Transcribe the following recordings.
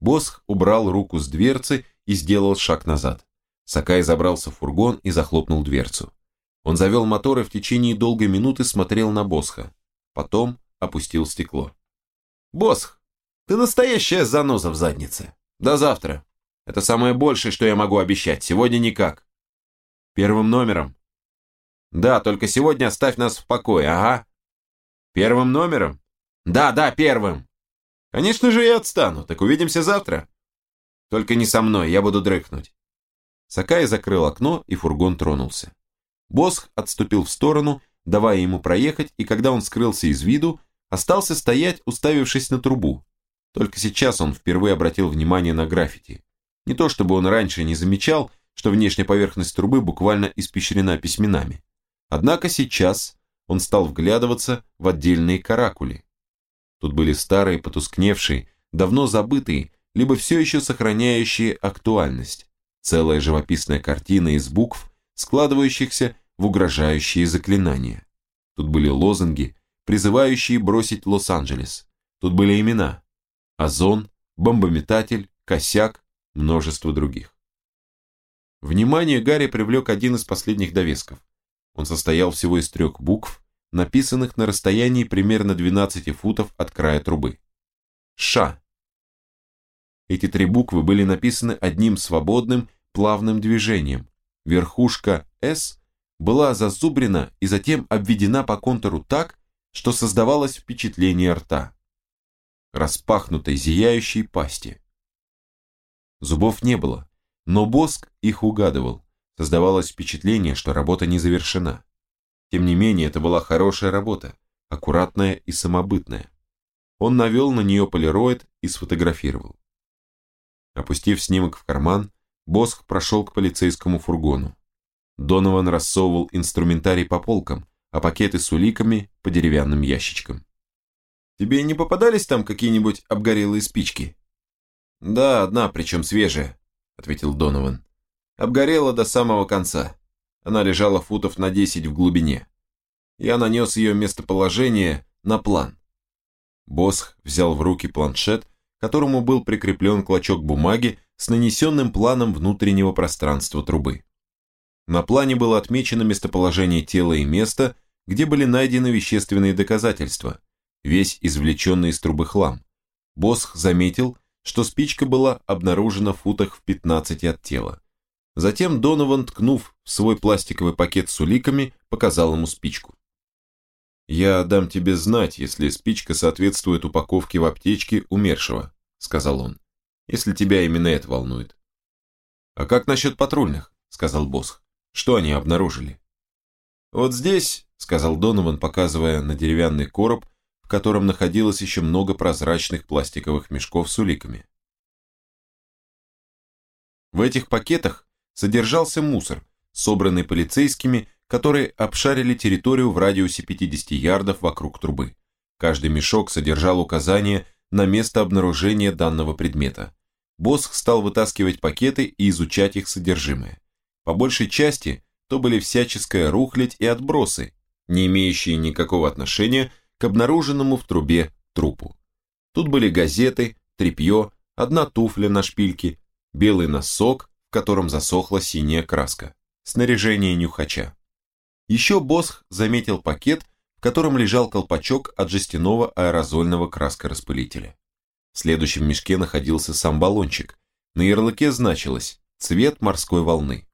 Босх убрал руку с дверцы и сделал шаг назад. Сакай забрался в фургон и захлопнул дверцу. Он завел мотор и в течение долгой минуты смотрел на Босха. Потом опустил стекло. «Босх, ты настоящая заноза в заднице. До завтра. Это самое большее, что я могу обещать. Сегодня никак. Первым номером. Да, только сегодня оставь нас в покое, ага. Первым номером? Да, да, первым. Конечно же я отстану, так увидимся завтра. Только не со мной, я буду дрыхнуть. Сакай закрыл окно, и фургон тронулся. Босх отступил в сторону, давая ему проехать, и когда он скрылся из виду, остался стоять, уставившись на трубу. Только сейчас он впервые обратил внимание на граффити. Не то чтобы он раньше не замечал, что внешняя поверхность трубы буквально испещрена письменами. Однако сейчас он стал вглядываться в отдельные каракули. Тут были старые, потускневшие, давно забытые, либо все еще сохраняющие актуальность. Целая живописная картина из букв, складывающихся в угрожающие заклинания. Тут были лозунги, призывающие бросить Лос-Анджелес. Тут были имена. Озон, бомбометатель, косяк, множество других. Внимание Гарри привлек один из последних довесков. Он состоял всего из трех букв, написанных на расстоянии примерно 12 футов от края трубы. Ша. Эти три буквы были написаны одним свободным, плавным движением. Верхушка «С» была зазубрена и затем обведена по контуру так, что создавалось впечатление рта. Распахнутой зияющей пасти. Зубов не было, но Боск их угадывал. Создавалось впечатление, что работа не завершена. Тем не менее, это была хорошая работа, аккуратная и самобытная. Он навел на нее полироид и сфотографировал. Опустив снимок в карман, Боск прошел к полицейскому фургону. Донован рассовывал инструментарий по полкам, а пакеты с уликами по деревянным ящичкам. «Тебе не попадались там какие-нибудь обгорелые спички?» «Да, одна, причем свежая», — ответил Донован. Обгорела до самого конца. Она лежала футов на 10 в глубине. Я нанес ее местоположение на план. Босх взял в руки планшет, к которому был прикреплен клочок бумаги с нанесенным планом внутреннего пространства трубы. На плане было отмечено местоположение тела и место, где были найдены вещественные доказательства, весь извлеченный из трубы хлам. Босх заметил, что спичка была обнаружена в футах в 15 от тела. Затем Донован, ткнув свой пластиковый пакет с уликами, показал ему спичку. «Я дам тебе знать, если спичка соответствует упаковке в аптечке умершего», сказал он, «если тебя именно это волнует». «А как насчет патрульных?» сказал Босх. «Что они обнаружили?» «Вот здесь», сказал Донован, показывая на деревянный короб, в котором находилось еще много прозрачных пластиковых мешков с уликами. В этих пакетах содержался мусор, собранный полицейскими, которые обшарили территорию в радиусе 50 ярдов вокруг трубы. Каждый мешок содержал указание на место обнаружения данного предмета. Босх стал вытаскивать пакеты и изучать их содержимое. По большей части то были всяческая рухлядь и отбросы, не имеющие никакого отношения к обнаруженному в трубе трупу. Тут были газеты, тряпье, одна туфля на шпильке, белый носок, котором засохла синяя краска, снаряжение нюхача. Еще Босх заметил пакет, в котором лежал колпачок от жестяного аэрозольного краскораспылителя. В следующем мешке находился сам баллончик. На ярлыке значилось «Цвет морской волны».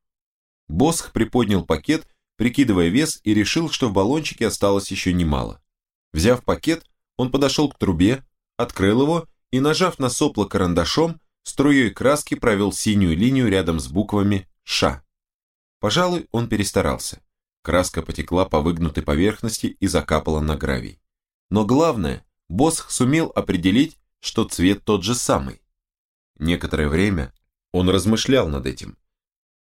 Босх приподнял пакет, прикидывая вес, и решил, что в баллончике осталось еще немало. Взяв пакет, он подошел к трубе, открыл его и, нажав на сопло карандашом, струей краски провел синюю линию рядом с буквами «Ш». Пожалуй, он перестарался. Краска потекла по выгнутой поверхности и закапала на гравий. Но главное, Босх сумел определить, что цвет тот же самый. Некоторое время он размышлял над этим.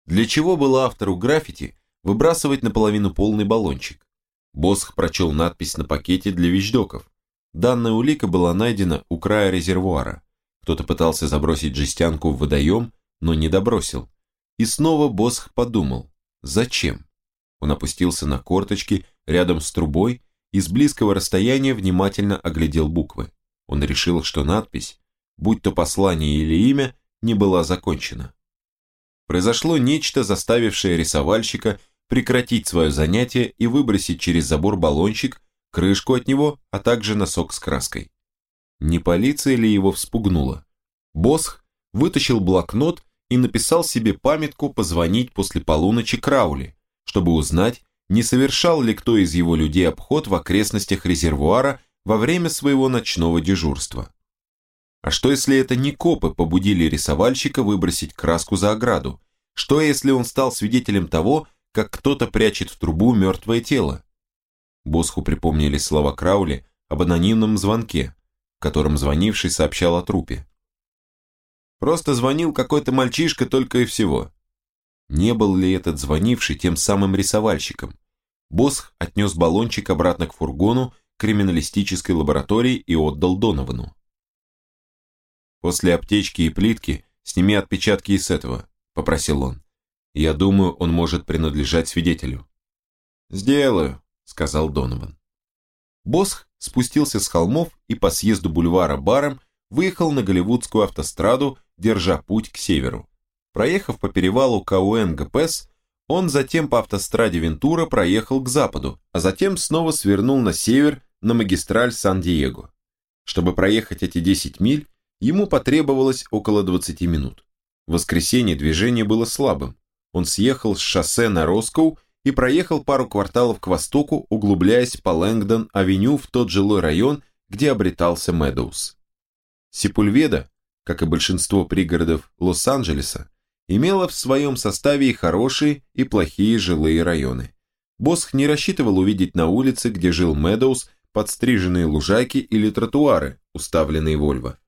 Для чего было автору граффити выбрасывать наполовину полный баллончик? Босх прочел надпись на пакете для вещдоков. Данная улика была найдена у края резервуара. Кто-то пытался забросить жестянку в водоем, но не добросил. И снова Босх подумал, зачем? Он опустился на корточки рядом с трубой и с близкого расстояния внимательно оглядел буквы. Он решил, что надпись будь то послание или имя, не была закончена. Произошло нечто, заставившее рисовальщика прекратить свое занятие и выбросить через забор баллончик, крышку от него, а также носок с краской. Не полиция ли его вспугнула? Босх вытащил блокнот и написал себе памятку позвонить после полуночи Краули, чтобы узнать, не совершал ли кто из его людей обход в окрестностях резервуара во время своего ночного дежурства. А что если это не копы побудили рисовальщика выбросить краску за ограду? Что если он стал свидетелем того, как кто-то прячет в трубу мертвое тело? Босху припомнили слова Краули об анонимном звонке, в котором звонивший сообщал о трупе. Просто звонил какой-то мальчишка только и всего. Не был ли этот звонивший тем самым рисовальщиком? Босх отнес баллончик обратно к фургону криминалистической лаборатории и отдал Доновану. «После аптечки и плитки сними отпечатки из этого», – попросил он. «Я думаю, он может принадлежать свидетелю». «Сделаю», – сказал Донован. Босх спустился с холмов и по съезду бульвара баром выехал на Голливудскую автостраду, держа путь к северу. Проехав по перевалу Кауэнга-пасс, он затем по автостраде Вентура проехал к западу, а затем снова свернул на север на магистраль Сан-Диего. Чтобы проехать эти 10 миль, ему потребовалось около 20 минут. В воскресенье движение было слабым. Он съехал с шоссе на Роскоу и проехал пару кварталов к востоку, углубляясь по Лэнгдон-авеню в тот жилой район, где обретался Мэдоуз. Сепульведа, как и большинство пригородов Лос-Анджелеса, имела в своем составе и хорошие, и плохие жилые районы. Босх не рассчитывал увидеть на улице, где жил Мэдоуз, подстриженные лужайки или тротуары, уставленные Вольво.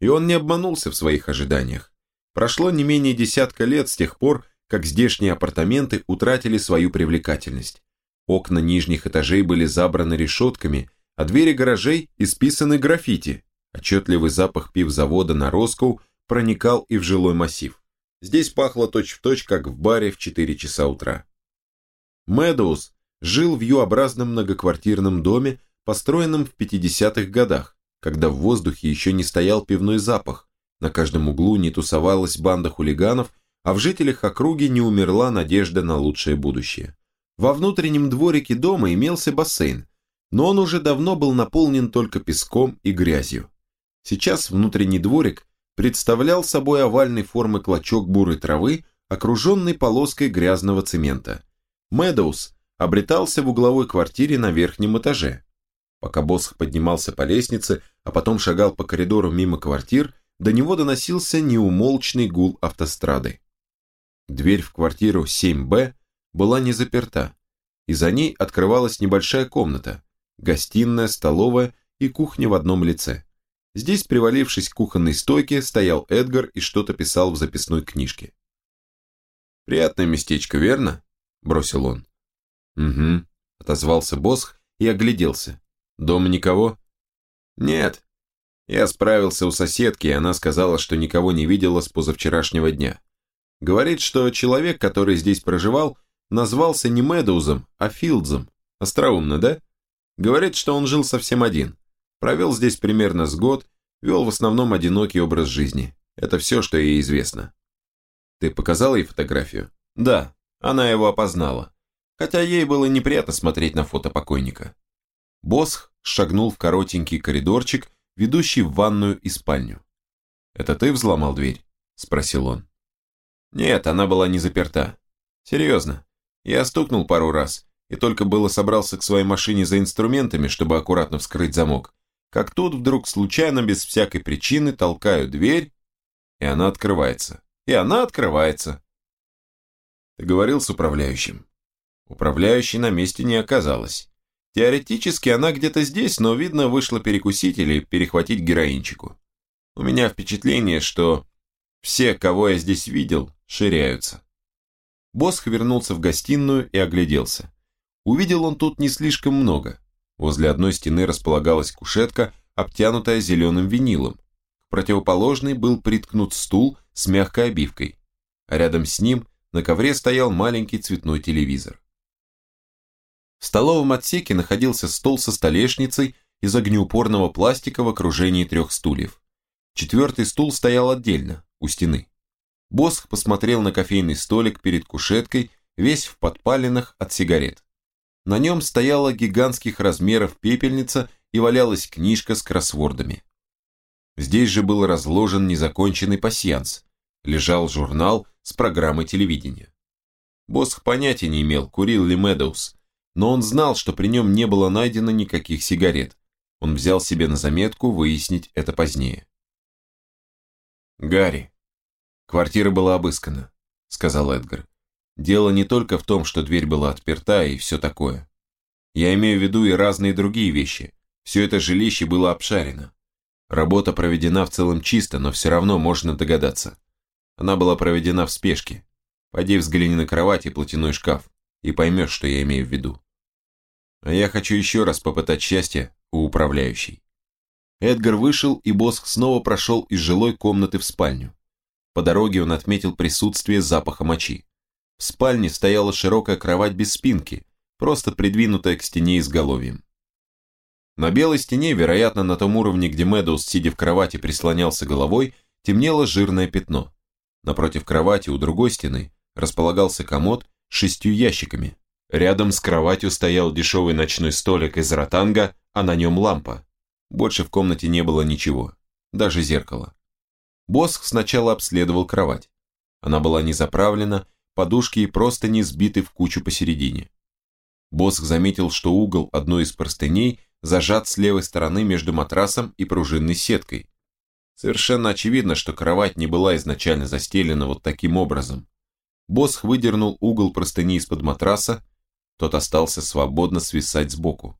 И он не обманулся в своих ожиданиях. Прошло не менее десятка лет с тех пор, как здешние апартаменты утратили свою привлекательность. Окна нижних этажей были забраны решетками, а двери гаражей исписаны граффити. Отчетливый запах пивзавода на Роскоу проникал и в жилой массив. Здесь пахло точь-в-точь, точь, как в баре в 4 часа утра. Мэдоуз жил в Ю-образном многоквартирном доме, построенном в 50-х годах, когда в воздухе еще не стоял пивной запах, на каждом углу не тусовалась банда хулиганов, а в жителях округи не умерла надежда на лучшее будущее. Во внутреннем дворике дома имелся бассейн, но он уже давно был наполнен только песком и грязью. Сейчас внутренний дворик представлял собой овальной формы клочок бурой травы, окруженный полоской грязного цемента. Мэдоуз обретался в угловой квартире на верхнем этаже. Пока Босх поднимался по лестнице, а потом шагал по коридору мимо квартир, до него доносился неумолчный гул автострады. Дверь в квартиру 7Б была не заперта, и за ней открывалась небольшая комната, гостиная, столовая и кухня в одном лице. Здесь, привалившись к кухонной стойке, стоял Эдгар и что-то писал в записной книжке. «Приятное местечко, верно?» – бросил он. «Угу», – отозвался Босх и огляделся. «Дома никого?» «Нет. Я справился у соседки, и она сказала, что никого не видела с позавчерашнего дня. Говорит, что человек, который здесь проживал, назвался не Мэдоузом, а Филдзом. Остроумно, да? Говорит, что он жил совсем один. Провел здесь примерно с год, вел в основном одинокий образ жизни. Это все, что ей известно. Ты показал ей фотографию? Да, она его опознала. Хотя ей было неприятно смотреть на фото покойника. Босх шагнул в коротенький коридорчик, ведущий в ванную и спальню. «Это ты взломал дверь?» – спросил он. «Нет, она была не заперта. Серьезно. Я стукнул пару раз, и только было собрался к своей машине за инструментами, чтобы аккуратно вскрыть замок, как тут вдруг случайно, без всякой причины, толкаю дверь, и она открывается. И она открывается. Ты говорил с управляющим. Управляющей на месте не оказалось. Теоретически она где-то здесь, но, видно, вышла перекусить или перехватить героинчику. У меня впечатление, что все, кого я здесь видел, ширяются. Босх вернулся в гостиную и огляделся. Увидел он тут не слишком много. Возле одной стены располагалась кушетка, обтянутая зеленым винилом. К противоположной был приткнут стул с мягкой обивкой. А рядом с ним на ковре стоял маленький цветной телевизор. В столовом отсеке находился стол со столешницей из огнеупорного пластика в окружении трех стульев. Четвертый стул стоял отдельно, у стены. Босх посмотрел на кофейный столик перед кушеткой, весь в подпалинах от сигарет. На нем стояла гигантских размеров пепельница и валялась книжка с кроссвордами. Здесь же был разложен незаконченный пасьянс. Лежал журнал с программой телевидения. Босх понятия не имел, курил ли Медоуз, но он знал, что при нем не было найдено никаких сигарет. Он взял себе на заметку выяснить это позднее. «Гарри, квартира была обыскана», — сказал Эдгар. «Дело не только в том, что дверь была отперта и все такое. Я имею в виду и разные другие вещи. Все это жилище было обшарено. Работа проведена в целом чисто, но все равно можно догадаться. Она была проведена в спешке. Пойди взгляни на кровать и платяной шкаф, и поймешь, что я имею в виду. А я хочу еще раз попытать счастье у управляющей. Эдгар вышел, и Босх снова прошел из жилой комнаты в спальню. По дороге он отметил присутствие запаха мочи. В спальне стояла широкая кровать без спинки, просто придвинутая к стене изголовьем. На белой стене, вероятно, на том уровне, где Мэдоуз, сидя в кровати, прислонялся головой, темнело жирное пятно. Напротив кровати у другой стены располагался комод с шестью ящиками. Рядом с кроватью стоял дешевый ночной столик из ротанга, а на нем лампа. Больше в комнате не было ничего, даже зеркала. Босх сначала обследовал кровать. Она была не заправлена, подушки и просто не сбиты в кучу посередине. Босх заметил, что угол одной из простыней зажат с левой стороны между матрасом и пружинной сеткой. Совершенно очевидно, что кровать не была изначально застелена вот таким образом. Босх выдернул угол простыни из-под матраса, тот остался свободно свисать сбоку.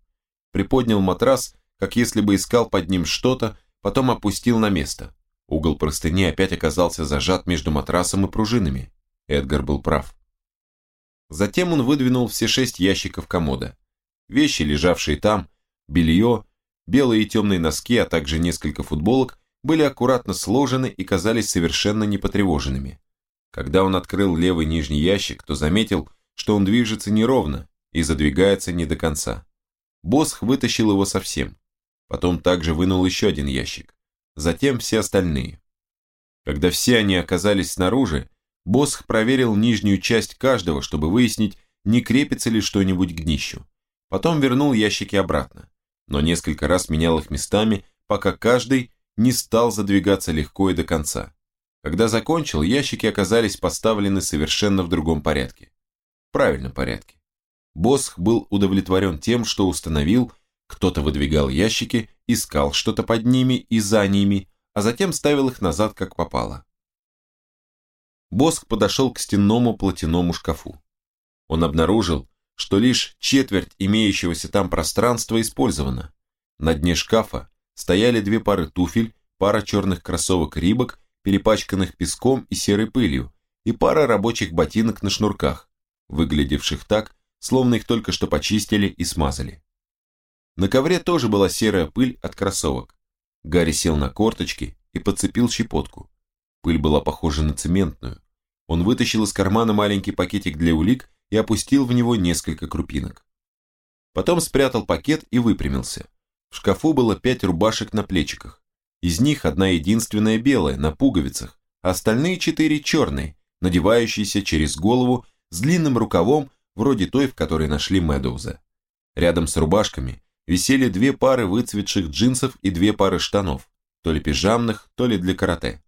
Приподнял матрас как если бы искал под ним что-то, потом опустил на место. Угол простыни опять оказался зажат между матрасом и пружинами. Эдгар был прав. Затем он выдвинул все шесть ящиков комода. Вещи, лежавшие там, белье, белые и темные носки, а также несколько футболок, были аккуратно сложены и казались совершенно непотревоженными. Когда он открыл левый нижний ящик, то заметил, что он движется неровно и задвигается не до конца. Босх вытащил его совсем. Потом также вынул еще один ящик. Затем все остальные. Когда все они оказались снаружи, Босх проверил нижнюю часть каждого, чтобы выяснить, не крепится ли что-нибудь к днищу. Потом вернул ящики обратно, но несколько раз менял их местами, пока каждый не стал задвигаться легко и до конца. Когда закончил, ящики оказались поставлены совершенно в другом порядке. В правильном порядке. Босх был удовлетворен тем, что установил, кто-то выдвигал ящики, искал что-то под ними и за ними, а затем ставил их назад, как попало. Боск подошел к стенному платяному шкафу. Он обнаружил, что лишь четверть имеющегося там пространства использована. На дне шкафа стояли две пары туфель, пара черных кроссовок рибок, перепачканных песком и серой пылью, и пара рабочих ботинок на шнурках, выглядевших так, словно их только что почистили и смазали. На ковре тоже была серая пыль от кроссовок. Гарри сел на корточки и подцепил щепотку. Пыль была похожа на цементную. Он вытащил из кармана маленький пакетик для улик и опустил в него несколько крупинок. Потом спрятал пакет и выпрямился. В шкафу было пять рубашек на плечиках. Из них одна единственная белая, на пуговицах, а остальные четыре черные, надевающиеся через голову с длинным рукавом, вроде той, в которой нашли Мэдоуза. Рядом с рубашками висели две пары выцветших джинсов и две пары штанов, то ли пижамных, то ли для карате.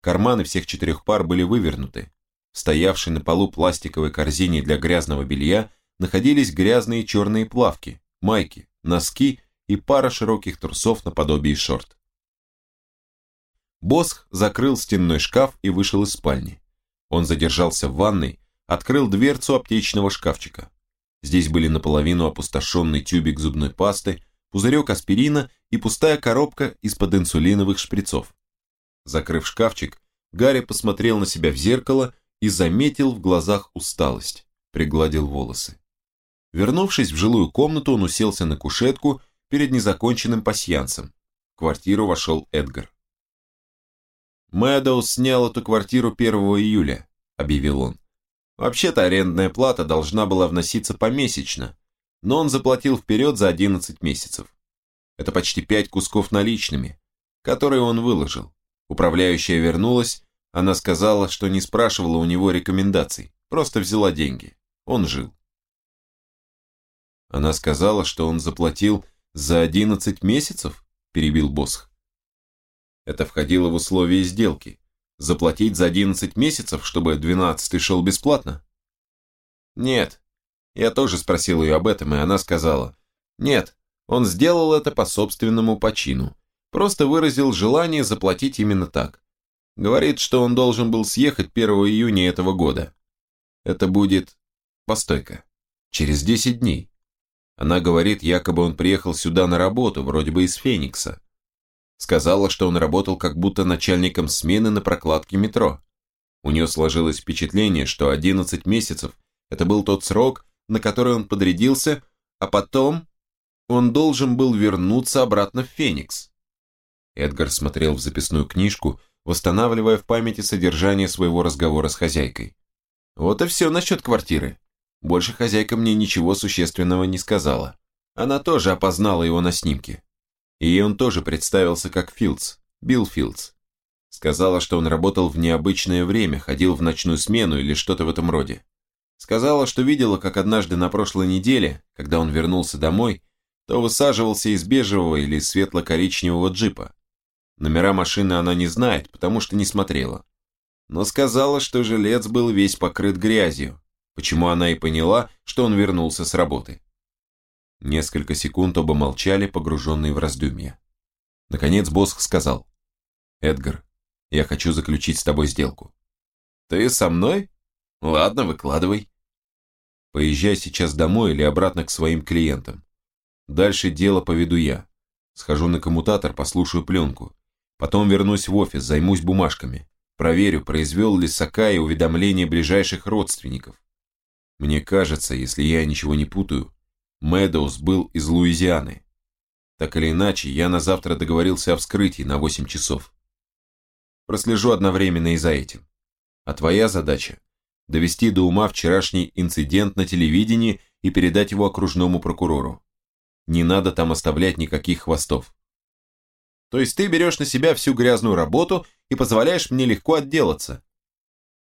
Карманы всех четырех пар были вывернуты. В стоявшей на полу пластиковой корзине для грязного белья находились грязные черные плавки, майки, носки и пара широких трусов наподобие шорт. Босх закрыл стенной шкаф и вышел из спальни. Он задержался в ванной, открыл дверцу аптечного шкафчика. Здесь были наполовину опустошенный тюбик зубной пасты, пузырек аспирина и пустая коробка из-под инсулиновых шприцов. Закрыв шкафчик, Гарри посмотрел на себя в зеркало и заметил в глазах усталость, пригладил волосы. Вернувшись в жилую комнату, он уселся на кушетку перед незаконченным пасьянсом. В квартиру вошел Эдгар. «Мэдоуз снял эту квартиру 1 июля», — объявил он. Вообще-то арендная плата должна была вноситься помесячно, но он заплатил вперед за 11 месяцев. Это почти 5 кусков наличными. которые он выложил. Управляющая вернулась, она сказала, что не спрашивала у него рекомендаций, просто взяла деньги. Он жил. Она сказала, что он заплатил за 11 месяцев, перебил Босх. Это входило в условия сделки. Заплатить за 11 месяцев, чтобы 12 шел бесплатно? Нет. Я тоже спросил ее об этом, и она сказала. Нет, он сделал это по собственному почину. Просто выразил желание заплатить именно так. Говорит, что он должен был съехать 1 июня этого года. Это будет... Постойка. Через 10 дней. Она говорит, якобы он приехал сюда на работу, вроде бы из Феникса. Сказала, что он работал как будто начальником смены на прокладке метро. У нее сложилось впечатление, что 11 месяцев – это был тот срок, на который он подрядился, а потом он должен был вернуться обратно в Феникс. Эдгар смотрел в записную книжку, восстанавливая в памяти содержание своего разговора с хозяйкой. Вот и все насчет квартиры. Больше хозяйка мне ничего существенного не сказала. Она тоже опознала его на снимке. И он тоже представился как Филдс, Билл Филдс. Сказала, что он работал в необычное время, ходил в ночную смену или что-то в этом роде. Сказала, что видела, как однажды на прошлой неделе, когда он вернулся домой, то высаживался из бежевого или светло-коричневого джипа. Номера машины она не знает, потому что не смотрела. Но сказала, что жилец был весь покрыт грязью, почему она и поняла, что он вернулся с работы. Несколько секунд оба молчали, погруженные в раздумья. Наконец Босх сказал, «Эдгар, я хочу заключить с тобой сделку». «Ты со мной? Ладно, выкладывай». «Поезжай сейчас домой или обратно к своим клиентам. Дальше дело поведу я. Схожу на коммутатор, послушаю пленку. Потом вернусь в офис, займусь бумажками. Проверю, произвел ли Сакай уведомление ближайших родственников. Мне кажется, если я ничего не путаю, Мэдоуз был из Луизианы. Так или иначе, я на завтра договорился о вскрытии на 8 часов. Прослежу одновременно и за этим. А твоя задача – довести до ума вчерашний инцидент на телевидении и передать его окружному прокурору. Не надо там оставлять никаких хвостов. То есть ты берешь на себя всю грязную работу и позволяешь мне легко отделаться,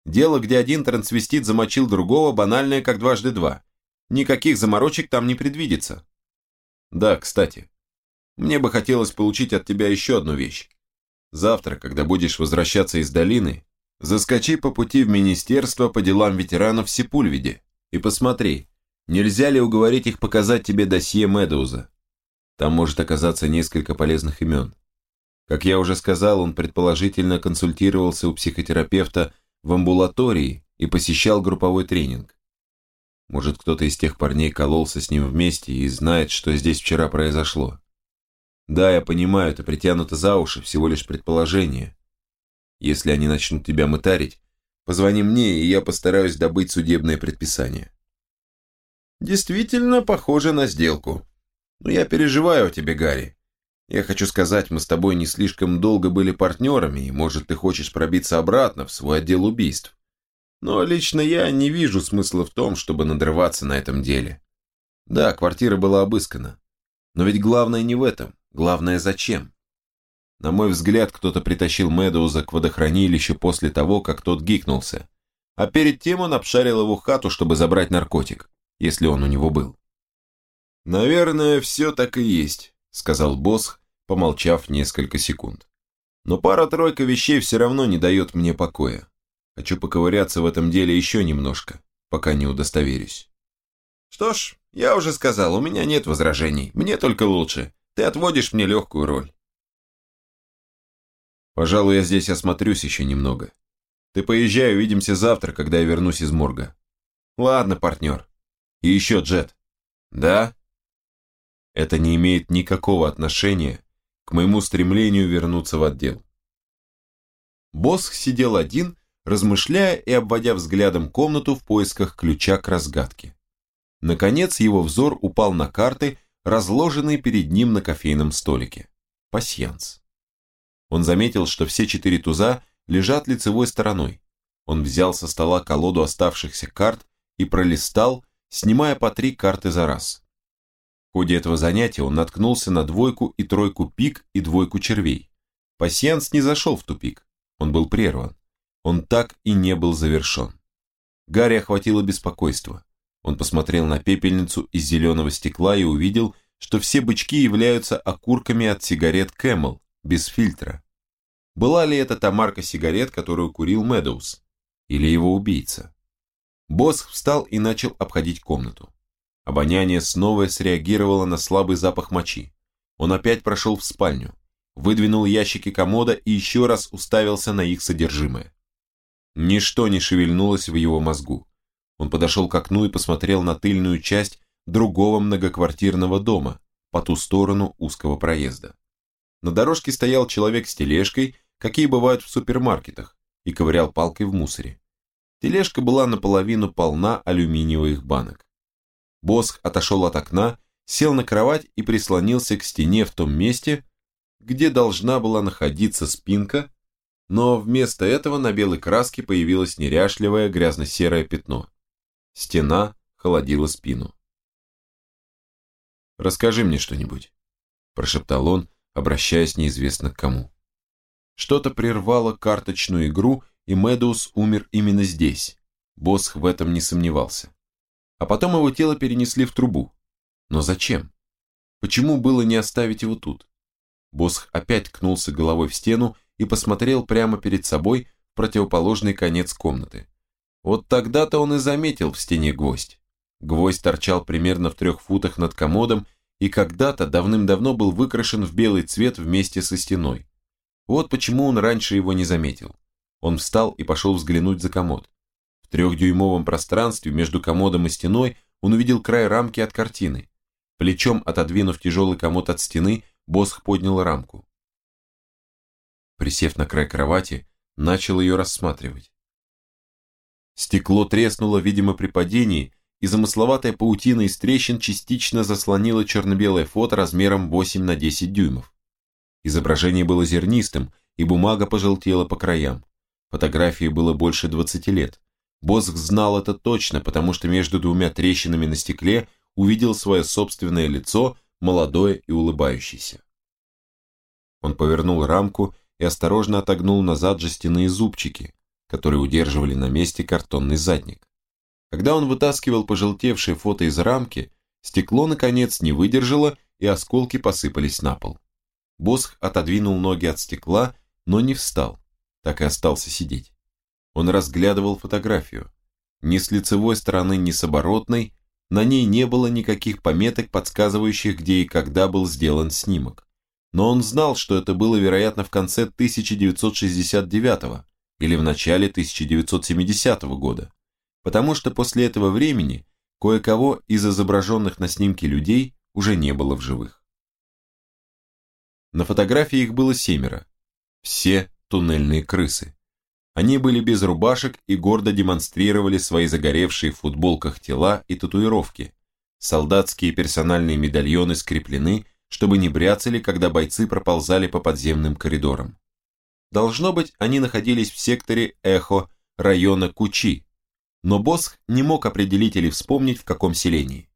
Дело, где один трансвестит замочил другого, банальное, как дважды два. Никаких заморочек там не предвидится. Да, кстати, мне бы хотелось получить от тебя еще одну вещь. Завтра, когда будешь возвращаться из долины, заскочи по пути в Министерство по делам ветеранов в Сипульвиде и посмотри, нельзя ли уговорить их показать тебе досье Медоуза. Там может оказаться несколько полезных имен. Как я уже сказал, он предположительно консультировался у психотерапевта в амбулатории и посещал групповой тренинг. Может, кто-то из тех парней кололся с ним вместе и знает, что здесь вчера произошло. Да, я понимаю, это притянуто за уши, всего лишь предположение. Если они начнут тебя мытарить, позвони мне, и я постараюсь добыть судебное предписание. Действительно похоже на сделку. Но я переживаю о тебе, Гарри. Я хочу сказать, мы с тобой не слишком долго были партнерами, и, может, ты хочешь пробиться обратно в свой отдел убийств. Но лично я не вижу смысла в том, чтобы надрываться на этом деле. Да, квартира была обыскана. Но ведь главное не в этом. Главное, зачем? На мой взгляд, кто-то притащил Мэдоуза к водохранилищу после того, как тот гикнулся. А перед тем он обшарил его хату, чтобы забрать наркотик, если он у него был. Наверное, все так и есть сказал Босх, помолчав несколько секунд. Но пара-тройка вещей все равно не дает мне покоя. Хочу поковыряться в этом деле еще немножко, пока не удостоверюсь. Что ж, я уже сказал, у меня нет возражений, мне только лучше. Ты отводишь мне легкую роль. Пожалуй, я здесь осмотрюсь еще немного. Ты поезжай, увидимся завтра, когда я вернусь из морга. Ладно, партнер. И еще, Джет. Да? это не имеет никакого отношения к моему стремлению вернуться в отдел. Босс сидел один, размышляя и обводя взглядом комнату в поисках ключа к разгадке. Наконец его взор упал на карты, разложенные перед ним на кофейном столике. Пасьянс. Он заметил, что все четыре туза лежат лицевой стороной. Он взял со стола колоду оставшихся карт и пролистал, снимая по три карты за раз. В ходе этого занятия он наткнулся на двойку и тройку пик и двойку червей. Пассианс не зашел в тупик, он был прерван. Он так и не был завершен. Гарри охватило беспокойство. Он посмотрел на пепельницу из зеленого стекла и увидел, что все бычки являются окурками от сигарет Camel, без фильтра. Была ли это та марка сигарет, которую курил Медоуз? Или его убийца? Босс встал и начал обходить комнату. Обоняние снова среагировало на слабый запах мочи. Он опять прошел в спальню, выдвинул ящики комода и еще раз уставился на их содержимое. Ничто не шевельнулось в его мозгу. Он подошел к окну и посмотрел на тыльную часть другого многоквартирного дома по ту сторону узкого проезда. На дорожке стоял человек с тележкой, какие бывают в супермаркетах, и ковырял палкой в мусоре. Тележка была наполовину полна алюминиевых банок. Босх отошел от окна, сел на кровать и прислонился к стене в том месте, где должна была находиться спинка, но вместо этого на белой краске появилось неряшливое грязно-серое пятно. Стена холодила спину. «Расскажи мне что-нибудь», – прошептал он, обращаясь неизвестно к кому. Что-то прервало карточную игру, и Медоуз умер именно здесь. Босх в этом не сомневался. А потом его тело перенесли в трубу. Но зачем? Почему было не оставить его тут? Босх опять ткнулся головой в стену и посмотрел прямо перед собой в противоположный конец комнаты. Вот тогда-то он и заметил в стене гвоздь. Гвоздь торчал примерно в трех футах над комодом и когда-то давным-давно был выкрашен в белый цвет вместе со стеной. Вот почему он раньше его не заметил. Он встал и пошел взглянуть за комод. В трехдюймовом пространстве между комодом и стеной он увидел край рамки от картины. Плечом отодвинув тяжелый комод от стены, Босх поднял рамку. Присев на край кровати, начал ее рассматривать. Стекло треснуло, видимо, при падении, и замысловатая паутина из трещин частично заслонила черно-белое фото размером 8 на 10 дюймов. Изображение было зернистым, и бумага пожелтела по краям. Фотографии было больше 20 лет. Боск знал это точно, потому что между двумя трещинами на стекле увидел свое собственное лицо, молодое и улыбающееся. Он повернул рамку и осторожно отогнул назад жестяные зубчики, которые удерживали на месте картонный задник. Когда он вытаскивал пожелтевшее фото из рамки, стекло, наконец, не выдержало, и осколки посыпались на пол. Босх отодвинул ноги от стекла, но не встал, так и остался сидеть. Он разглядывал фотографию. Ни с лицевой стороны, ни с оборотной, на ней не было никаких пометок, подсказывающих, где и когда был сделан снимок но он знал, что это было, вероятно, в конце 1969 или в начале 1970 года, потому что после этого времени кое-кого из изображенных на снимке людей уже не было в живых. На фотографии их было семеро, все туннельные крысы. Они были без рубашек и гордо демонстрировали свои загоревшие в футболках тела и татуировки. Солдатские персональные медальоны скреплены чтобы не бряцали, когда бойцы проползали по подземным коридорам. Должно быть, они находились в секторе Эхо района Кучи, но Босх не мог определить или вспомнить, в каком селении.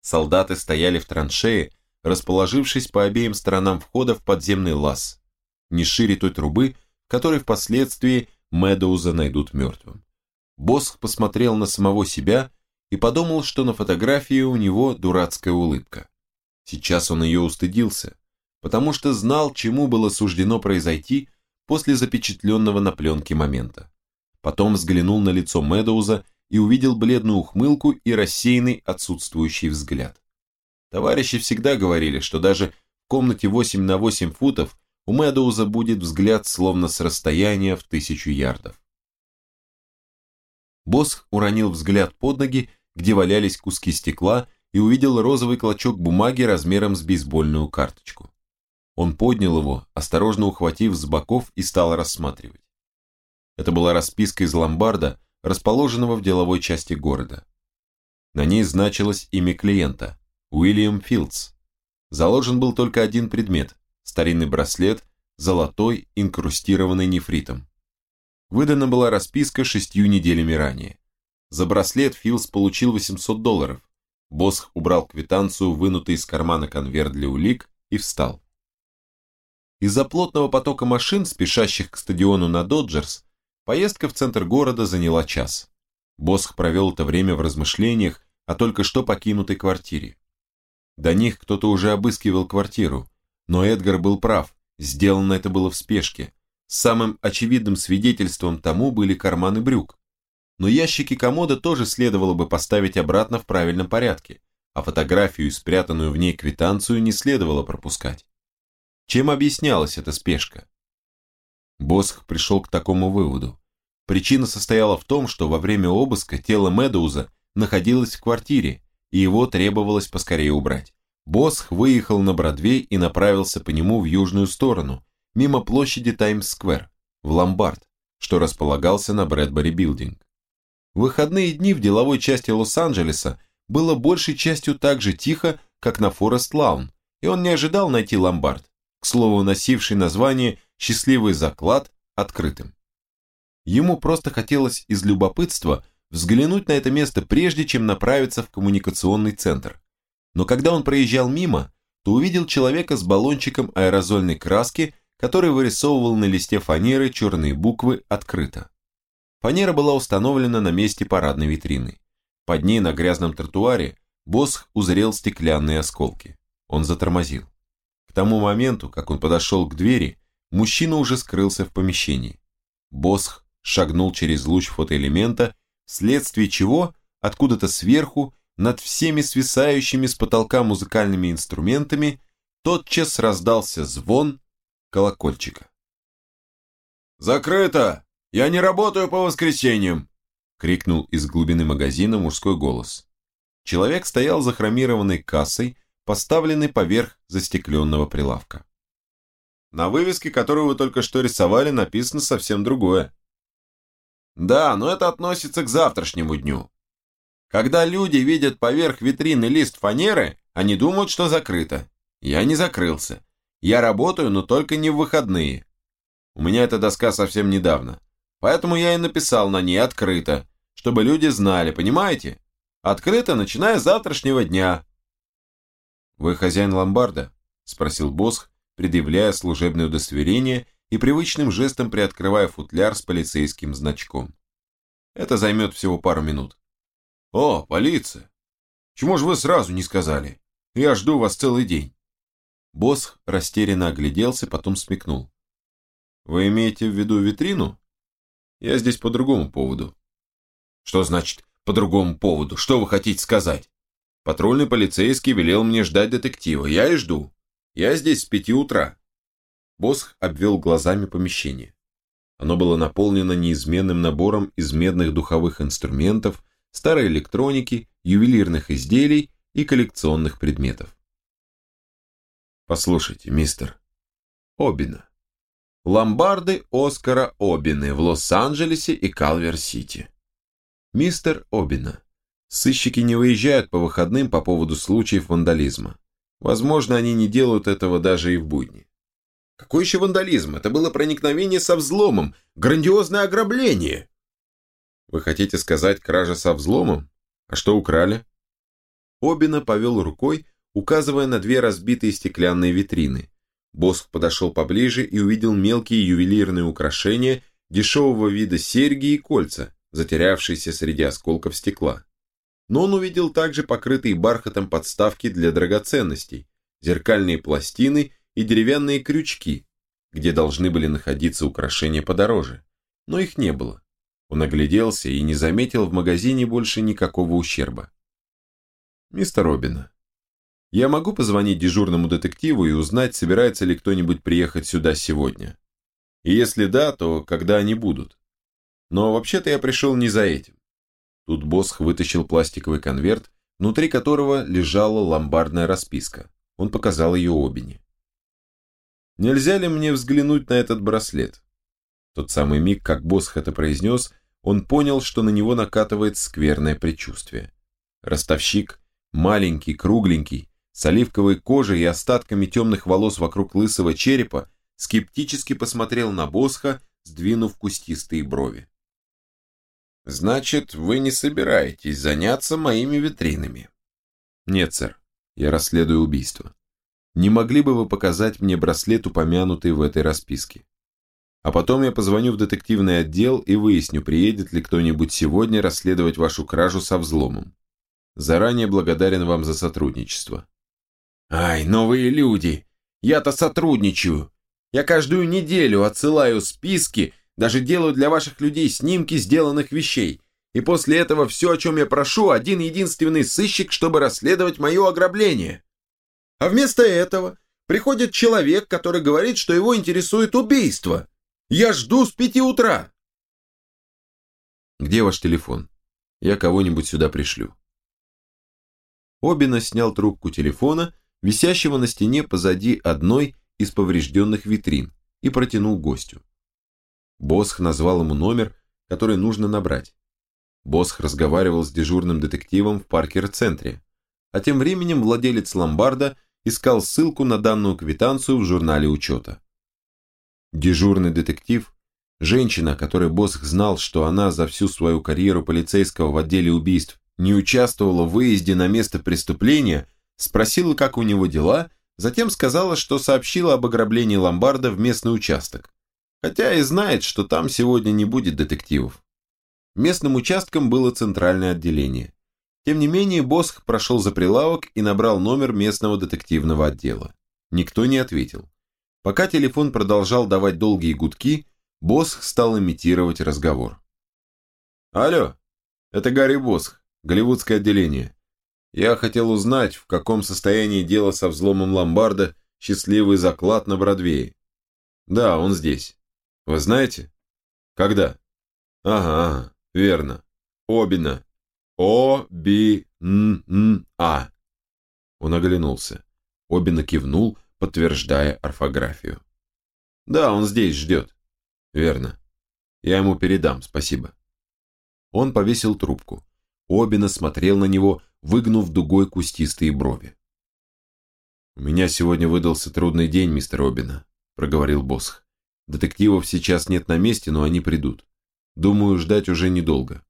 Солдаты стояли в траншее, расположившись по обеим сторонам входа в подземный лаз, не шире той трубы, которой впоследствии Медоуза найдут мертвым. Босх посмотрел на самого себя и подумал, что на фотографии у него дурацкая улыбка. Сейчас он ее устыдился, потому что знал, чему было суждено произойти после запечатленного на пленке момента. Потом взглянул на лицо Медоуза и увидел бледную ухмылку и рассеянный отсутствующий взгляд. Товарищи всегда говорили, что даже в комнате 8 на 8 футов у Медоуза будет взгляд словно с расстояния в тысячу ярдов. Босх уронил взгляд под ноги, где валялись куски стекла и увидел розовый клочок бумаги размером с бейсбольную карточку. Он поднял его, осторожно ухватив с боков и стал рассматривать. Это была расписка из ломбарда, расположенного в деловой части города. На ней значилось имя клиента – Уильям Филдс. Заложен был только один предмет – старинный браслет, золотой, инкрустированный нефритом. Выдана была расписка шестью неделями ранее. За браслет Филдс получил 800 долларов, Босх убрал квитанцию, вынутый из кармана конверт для улик, и встал. Из-за плотного потока машин, спешащих к стадиону на Доджерс, поездка в центр города заняла час. Босх провел это время в размышлениях о только что покинутой квартире. До них кто-то уже обыскивал квартиру, но Эдгар был прав, сделано это было в спешке. Самым очевидным свидетельством тому были карманы брюк. Но ящики комода тоже следовало бы поставить обратно в правильном порядке, а фотографию и спрятанную в ней квитанцию не следовало пропускать. Чем объяснялась эта спешка? Босх пришел к такому выводу. Причина состояла в том, что во время обыска тело Медоуза находилось в квартире, и его требовалось поскорее убрать. Босх выехал на Бродвей и направился по нему в южную сторону, мимо площади Таймс-сквер, в ломбард, что располагался на Брэдбери Билдинг. В выходные дни в деловой части Лос-Анджелеса было большей частью так же тихо, как на Форест-Лаун, и он не ожидал найти ломбард, к слову, носивший название «Счастливый заклад» открытым. Ему просто хотелось из любопытства взглянуть на это место прежде, чем направиться в коммуникационный центр. Но когда он проезжал мимо, то увидел человека с баллончиком аэрозольной краски, который вырисовывал на листе фанеры черные буквы «Открыто». Фанера была установлена на месте парадной витрины. Под ней на грязном тротуаре Босх узрел стеклянные осколки. Он затормозил. К тому моменту, как он подошел к двери, мужчина уже скрылся в помещении. Босх шагнул через луч фотоэлемента вследствие чего откуда-то сверху, над всеми свисающими с потолка музыкальными инструментами, тотчас раздался звон колокольчика. «Закрыто! Я не работаю по воскресеньям!» крикнул из глубины магазина мужской голос. Человек стоял за хромированной кассой, поставленной поверх застекленного прилавка. На вывеске, которую вы только что рисовали, написано совсем другое. Да, но это относится к завтрашнему дню. Когда люди видят поверх витрины лист фанеры, они думают, что закрыто. Я не закрылся. Я работаю, но только не в выходные. У меня эта доска совсем недавно. Поэтому я и написал на ней «открыто», чтобы люди знали, понимаете? Открыто, начиная с завтрашнего дня. «Вы хозяин ломбарда?» – спросил Босх, предъявляя служебное удостоверение и привычным жестом приоткрывая футляр с полицейским значком. Это займет всего пару минут. «О, полиция! Чему же вы сразу не сказали? Я жду вас целый день». Босх растерянно огляделся, потом смекнул. «Вы имеете в виду витрину? Я здесь по другому поводу». «Что значит по другому поводу? Что вы хотите сказать?» «Патрульный полицейский велел мне ждать детектива. Я и жду. Я здесь с пяти утра. Босх обвел глазами помещение. Оно было наполнено неизменным набором из медных духовых инструментов, старой электроники, ювелирных изделий и коллекционных предметов. Послушайте, мистер Обина. Ломбарды Оскара Обины в Лос-Анджелесе и Калвер-Сити. Мистер Обина. Сыщики не выезжают по выходным по поводу случаев вандализма. Возможно, они не делают этого даже и в будни. Какой еще вандализм? Это было проникновение со взломом, грандиозное ограбление. Вы хотите сказать кража со взломом? А что украли? Обина повел рукой, указывая на две разбитые стеклянные витрины. Босх подошел поближе и увидел мелкие ювелирные украшения дешевого вида серьги и кольца, затерявшиеся среди осколков стекла. Но он увидел также покрытые бархатом подставки для драгоценностей, зеркальные пластины и деревянные крючки, где должны были находиться украшения подороже, но их не было. Он огляделся и не заметил в магазине больше никакого ущерба. «Мистер Робина, я могу позвонить дежурному детективу и узнать, собирается ли кто-нибудь приехать сюда сегодня? И если да, то когда они будут? Но вообще-то я пришел не за этим». Тут Босх вытащил пластиковый конверт, внутри которого лежала ломбардная расписка. Он показал ее Обине. Нельзя ли мне взглянуть на этот браслет? тот самый миг, как Босх это произнес, он понял, что на него накатывает скверное предчувствие. Ростовщик, маленький, кругленький, с оливковой кожей и остатками темных волос вокруг лысого черепа, скептически посмотрел на Босха, сдвинув кустистые брови. «Значит, вы не собираетесь заняться моими витринами?» «Нет, сэр, я расследую убийство». не могли бы вы показать мне браслет, упомянутый в этой расписке? А потом я позвоню в детективный отдел и выясню, приедет ли кто-нибудь сегодня расследовать вашу кражу со взломом. Заранее благодарен вам за сотрудничество. Ай, новые люди! Я-то сотрудничаю. Я каждую неделю отсылаю списки, даже делаю для ваших людей снимки сделанных вещей. И после этого все, о чем я прошу, один единственный сыщик, чтобы расследовать мое ограбление. А вместо этого приходит человек, который говорит, что его интересует убийство. Я жду с пяти утра. Где ваш телефон? Я кого-нибудь сюда пришлю. Обина снял трубку телефона, висящего на стене позади одной из поврежденных витрин, и протянул гостю. Босх назвал ему номер, который нужно набрать. Босх разговаривал с дежурным детективом в Паркер-центре, а тем временем владелец ломбарда искал ссылку на данную квитанцию в журнале учета. Дежурный детектив, женщина, которой Босх знал, что она за всю свою карьеру полицейского в отделе убийств не участвовала в выезде на место преступления, спросила, как у него дела, затем сказала, что сообщила об ограблении ломбарда в местный участок, хотя и знает, что там сегодня не будет детективов. Местным участком было центральное отделение. Тем не менее, Босх прошел за прилавок и набрал номер местного детективного отдела. Никто не ответил. Пока телефон продолжал давать долгие гудки, Босх стал имитировать разговор. «Алло, это Гарри Босх. Голливудское отделение. Я хотел узнать, в каком состоянии дело со взломом ломбарда «Счастливый заклад» на Бродвее. Да, он здесь. Вы знаете? Когда? Ага, ага верно. Обина. О-би-н-н-а. Он оглянулся. Обина кивнул, подтверждая орфографию. Да, он здесь ждет. Верно. Я ему передам, спасибо. Он повесил трубку. Обина смотрел на него, выгнув дугой кустистые брови. «У меня сегодня выдался трудный день, мистер Обина», – проговорил Босх. «Детективов сейчас нет на месте, но они придут. Думаю, ждать уже недолго.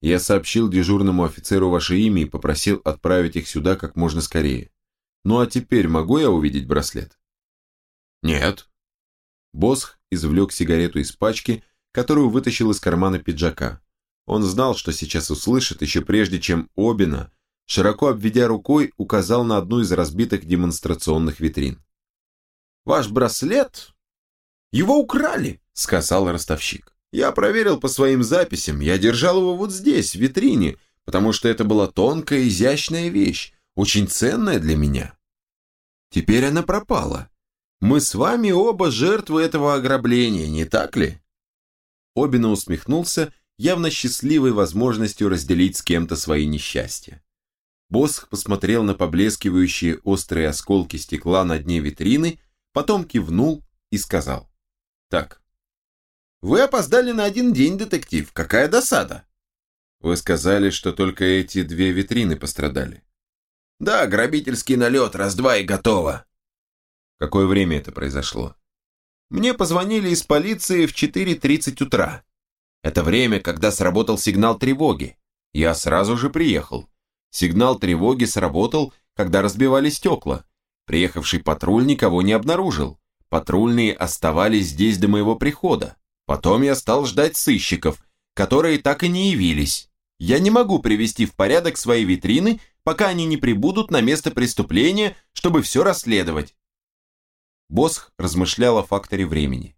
Я сообщил дежурному офицеру ваше имя и попросил отправить их сюда как можно скорее. Ну а теперь могу я увидеть браслет?» «Нет». Босх извлек сигарету из пачки, которую вытащил из кармана пиджака. Он знал, что сейчас услышит, еще прежде чем Обина, широко обведя рукой, указал на одну из разбитых демонстрационных витрин. «Ваш браслет? Его украли!» — сказал ростовщик. «Я проверил по своим записям, я держал его вот здесь, в витрине, потому что это была тонкая, изящная вещь, очень ценная для меня. Теперь она пропала. Мы с вами оба жертвы этого ограбления, не так ли?» Обина усмехнулся явно счастливой возможностью разделить с кем-то свои несчастья. Босх посмотрел на поблескивающие острые осколки стекла на дне витрины, потом кивнул и сказал. «Так, вы опоздали на один день, детектив. Какая досада!» «Вы сказали, что только эти две витрины пострадали». «Да, грабительский налет, раз-два и готово». «Какое время это произошло?» «Мне позвонили из полиции в 4.30 утра. Это время, когда сработал сигнал тревоги. Я сразу же приехал. Сигнал тревоги сработал, когда разбивали стекла. Приехавший патруль никого не обнаружил. Патрульные оставались здесь до моего прихода. Потом я стал ждать сыщиков, которые так и не явились. Я не могу привести в порядок свои витрины, пока они не прибудут на место преступления, чтобы все расследовать. Босх размышлял о факторе времени.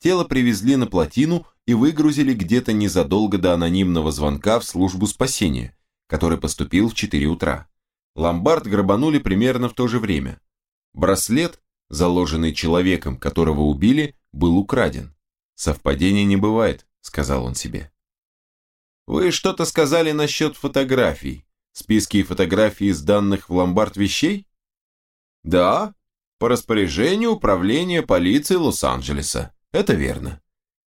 Тело привезли на плотину и выгрузили где-то незадолго до анонимного звонка в службу спасения, который поступил в 4 утра. Ломбард грабанули примерно в то же время. Браслет, заложенный человеком, которого убили, был украден. Совпадений не бывает, сказал он себе. Вы что-то сказали насчет фотографий. Списки фотографий из данных в ломбард вещей? Да, по распоряжению управления полиции Лос-Анджелеса. Это верно.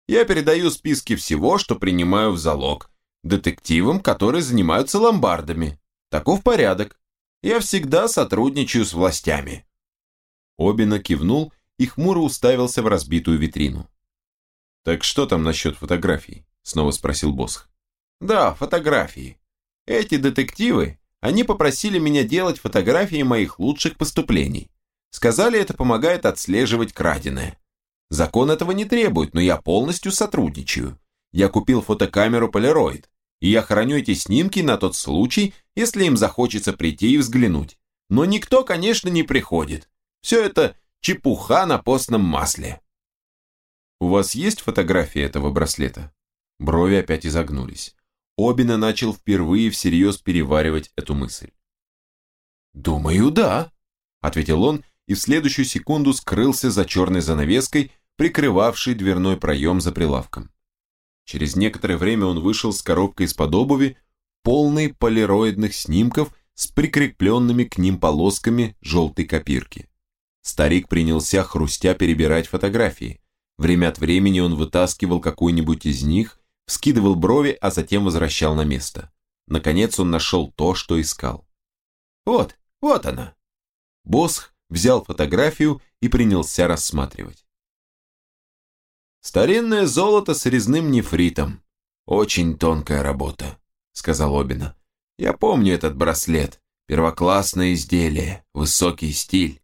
Я передаю списки всего, что принимаю в залог, детективам, которые занимаются ломбардами. Таков порядок. Я всегда сотрудничаю с властями. Обина кивнул и хмуро уставился в разбитую витрину. «Так что там насчет фотографий?» – снова спросил Босх. «Да, фотографии. Эти детективы, они попросили меня делать фотографии моих лучших поступлений. Сказали, это помогает отслеживать краденое. Закон этого не требует, но я полностью сотрудничаю. Я купил фотокамеру Polaroid, и я храню эти снимки на тот случай, если им захочется прийти и взглянуть. Но никто, конечно, не приходит. Все это чепуха на постном масле. У вас есть фотография этого браслета? Брови опять изогнулись. Обина начал впервые всерьез переваривать эту мысль. «Думаю, да», — ответил он и в следующую секунду скрылся за черной занавеской, прикрывавшей дверной проем за прилавком. Через некоторое время он вышел с коробкой из-под обуви, полной полироидных снимков с прикрепленными к ним полосками желтой копирки. Старик принялся хрустя перебирать фотографии. Время от времени он вытаскивал какую-нибудь из них, вскидывал брови, а затем возвращал на место. Наконец он нашел то, что искал. «Вот, вот она!» Босх взял фотографию и принялся рассматривать. «Старинное золото с резным нефритом. Очень тонкая работа», — сказал Обина. «Я помню этот браслет. Первоклассное изделие, высокий стиль.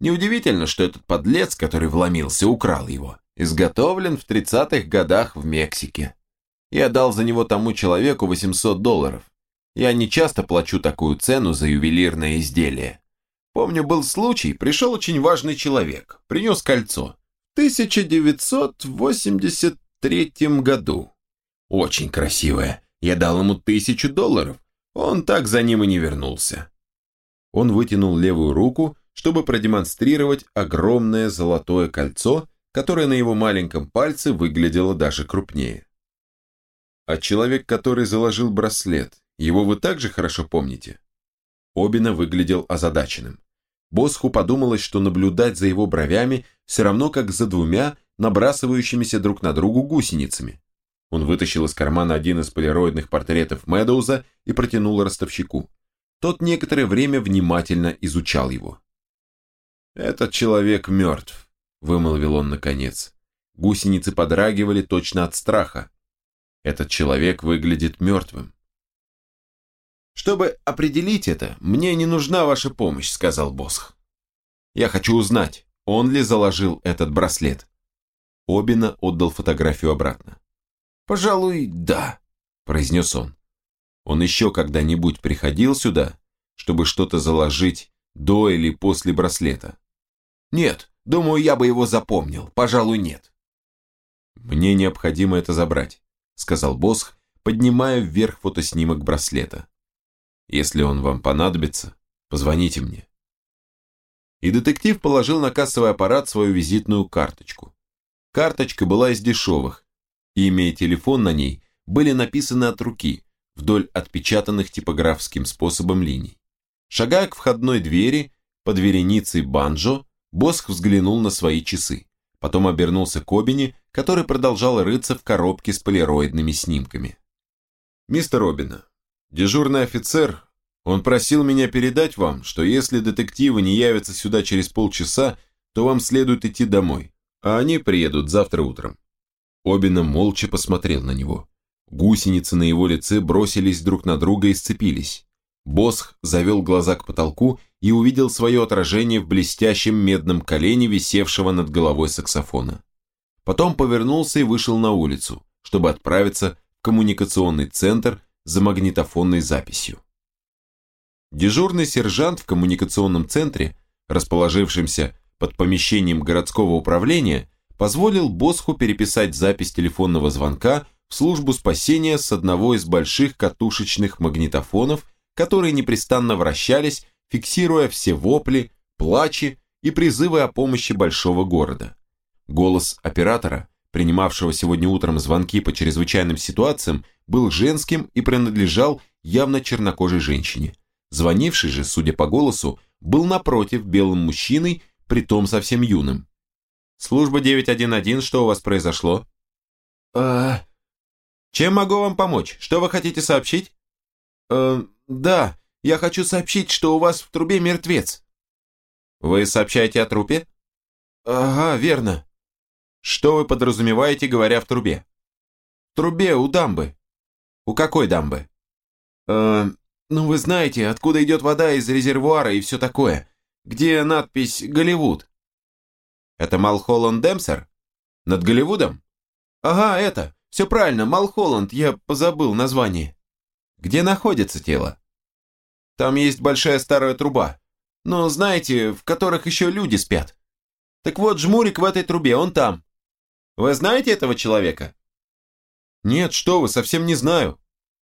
Неудивительно, что этот подлец, который вломился, украл его. Изготовлен в 30-х годах в Мексике. Я дал за него тому человеку 800 долларов. Я не часто плачу такую цену за ювелирное изделие. Помню, был случай, пришел очень важный человек, принес кольцо. В 1983 году. Очень красивое. Я дал ему тысячу долларов. Он так за ним и не вернулся. Он вытянул левую руку, чтобы продемонстрировать огромное золотое кольцо, которое на его маленьком пальце выглядело даже крупнее. А человек, который заложил браслет, его вы также хорошо помните? Обина выглядел озадаченным. Босху подумалось, что наблюдать за его бровями все равно как за двумя набрасывающимися друг на другу гусеницами. Он вытащил из кармана один из полироидных портретов Медоуза и протянул ростовщику. Тот некоторое время внимательно изучал его. «Этот человек мертв», — вымолвил он наконец. Гусеницы подрагивали точно от страха. «Этот человек выглядит мертвым». «Чтобы определить это, мне не нужна ваша помощь», — сказал Босх. «Я хочу узнать, он ли заложил этот браслет». Обина отдал фотографию обратно. «Пожалуй, да», — произнес он. «Он еще когда-нибудь приходил сюда, чтобы что-то заложить до или после браслета?» «Нет, думаю, я бы его запомнил. Пожалуй, нет». «Мне необходимо это забрать», — сказал Босх, поднимая вверх фотоснимок браслета. Если он вам понадобится, позвоните мне. И детектив положил на кассовый аппарат свою визитную карточку. Карточка была из дешевых. Имя и телефон на ней были написаны от руки, вдоль отпечатанных типографским способом линий. Шагая к входной двери, под вереницей банджо, Босх взглянул на свои часы. Потом обернулся к Обине, который продолжал рыться в коробке с полироидными снимками. «Мистер Робина, Дежурный офицер, он просил меня передать вам, что если детективы не явятся сюда через полчаса, то вам следует идти домой, а они приедут завтра утром. Обина молча посмотрел на него. Гусеницы на его лице бросились друг на друга и сцепились. Босх завел глаза к потолку и увидел свое отражение в блестящем медном колене, висевшего над головой саксофона. Потом повернулся и вышел на улицу, чтобы отправиться в коммуникационный центр, за магнитофонной записью. Дежурный сержант в коммуникационном центре, расположившемся под помещением городского управления, позволил Босху переписать запись телефонного звонка в службу спасения с одного из больших катушечных магнитофонов, которые непрестанно вращались, фиксируя все вопли, плачи и призывы о помощи большого города. Голос оператора, принимавшего сегодня утром звонки по чрезвычайным ситуациям, был женским и принадлежал явно чернокожей женщине. Звонивший же, судя по голосу, был напротив белым мужчиной, притом совсем юным. «Служба 911, что у вас произошло?» «А...» «Чем могу вам помочь? Что вы хотите сообщить?» «Э, да, я хочу сообщить, что у вас в трубе мертвец». «Вы сообщаете о трупе?» «Ага, верно». «Что вы подразумеваете, говоря в трубе?» «В трубе у дамбы». У какой дамбы? Э, ну вы знаете, откуда идет вода из резервуара и все такое. где надпись «Голливуд». Это Малхолланд Демсер? Над Голливудом? Ага, это. Все правильно, Малхолланд, я позабыл название. Где находится тело? Там есть большая старая труба. Ну, знаете, в которых еще люди спят. Так вот, жмурик в этой трубе, он там. Вы знаете этого человека? Нет, что вы, совсем не знаю.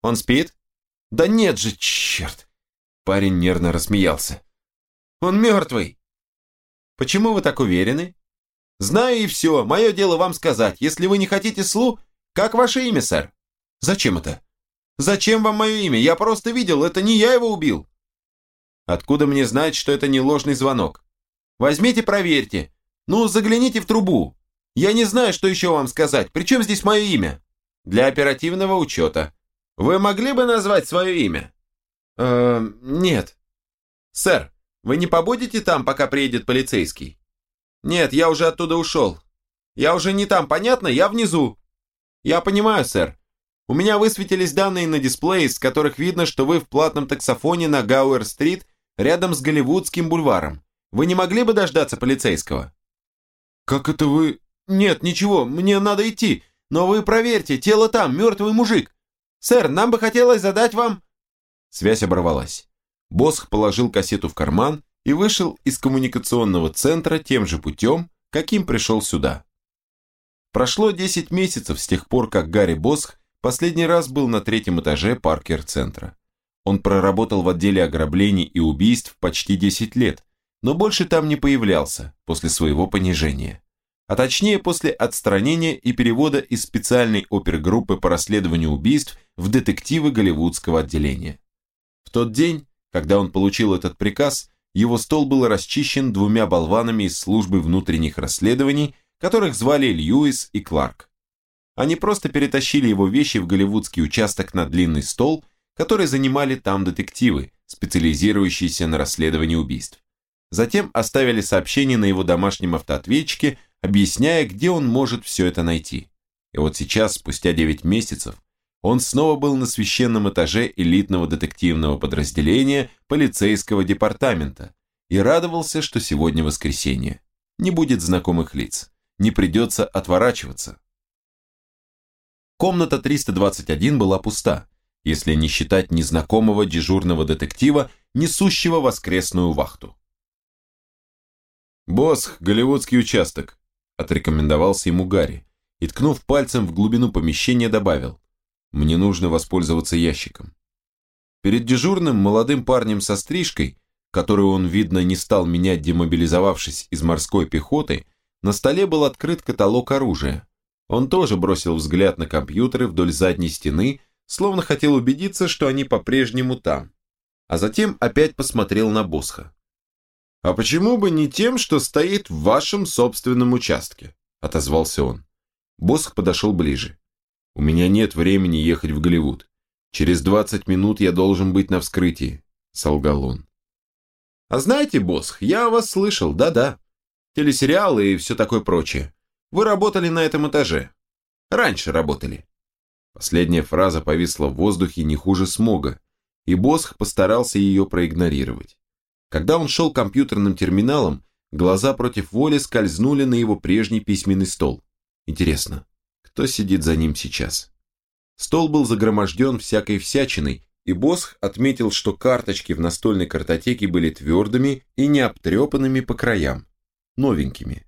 Он спит? Да нет же, черт. Парень нервно рассмеялся. Он мертвый. Почему вы так уверены? Знаю и все, мое дело вам сказать. Если вы не хотите слу, как ваше имя, сэр? Зачем это? Зачем вам мое имя? Я просто видел, это не я его убил. Откуда мне знать, что это не ложный звонок? Возьмите, проверьте. Ну, загляните в трубу. Я не знаю, что еще вам сказать. Причем здесь мое имя? Для оперативного учета. Вы могли бы назвать свое имя? Э, нет. Сэр, вы не побудете там, пока приедет полицейский? Нет, я уже оттуда ушел. Я уже не там, понятно? Я внизу. Я понимаю, сэр. У меня высветились данные на дисплее, с которых видно, что вы в платном таксофоне на Гауэр-стрит рядом с Голливудским бульваром. Вы не могли бы дождаться полицейского?» «Как это вы...» «Нет, ничего, мне надо идти. Но вы проверьте, тело там, мертвый мужик. Сэр, нам бы хотелось задать вам...» Связь оборвалась. Босх положил кассету в карман и вышел из коммуникационного центра тем же путем, каким пришел сюда. Прошло 10 месяцев с тех пор, как Гарри Босх последний раз был на третьем этаже Паркер-центра. Он проработал в отделе ограблений и убийств почти 10 лет, но больше там не появлялся после своего понижения. А точнее после отстранения и перевода из специальной опергруппы по расследованию убийств в детективы голливудского отделения. В тот день, когда он получил этот приказ, его стол был расчищен двумя болванами из службы внутренних расследований, которых звали Льюис и Кларк. Они просто перетащили его вещи в голливудский участок на длинный стол которые занимали там детективы, специализирующиеся на расследовании убийств. Затем оставили сообщение на его домашнем автоответчике, объясняя, где он может все это найти. И вот сейчас, спустя 9 месяцев, он снова был на священном этаже элитного детективного подразделения полицейского департамента и радовался, что сегодня воскресенье. Не будет знакомых лиц, не придется отворачиваться. Комната 321 была пуста, если не считать незнакомого дежурного детектива, несущего воскресную вахту. «Босс, голливудский участок», – отрекомендовался ему Гарри, и, ткнув пальцем в глубину помещения, добавил, «Мне нужно воспользоваться ящиком». Перед дежурным молодым парнем со стрижкой, которую он, видно, не стал менять, демобилизовавшись из морской пехоты, на столе был открыт каталог оружия. Он тоже бросил взгляд на компьютеры вдоль задней стены, словно хотел убедиться, что они по-прежнему там, а затем опять посмотрел на Босха. «А почему бы не тем, что стоит в вашем собственном участке?» – отозвался он. Босх подошел ближе. «У меня нет времени ехать в Голливуд. Через 20 минут я должен быть на вскрытии», – солгал он. «А знаете, Босх, я вас слышал, да-да. Телесериалы и все такое прочее. Вы работали на этом этаже. Раньше работали. Последняя фраза повисла в воздухе не хуже смога, и Босх постарался ее проигнорировать. Когда он шел компьютерным терминалом, глаза против воли скользнули на его прежний письменный стол. Интересно, кто сидит за ним сейчас? Стол был загроможден всякой всячиной, и Босх отметил, что карточки в настольной картотеке были твердыми и не обтрепанными по краям, новенькими.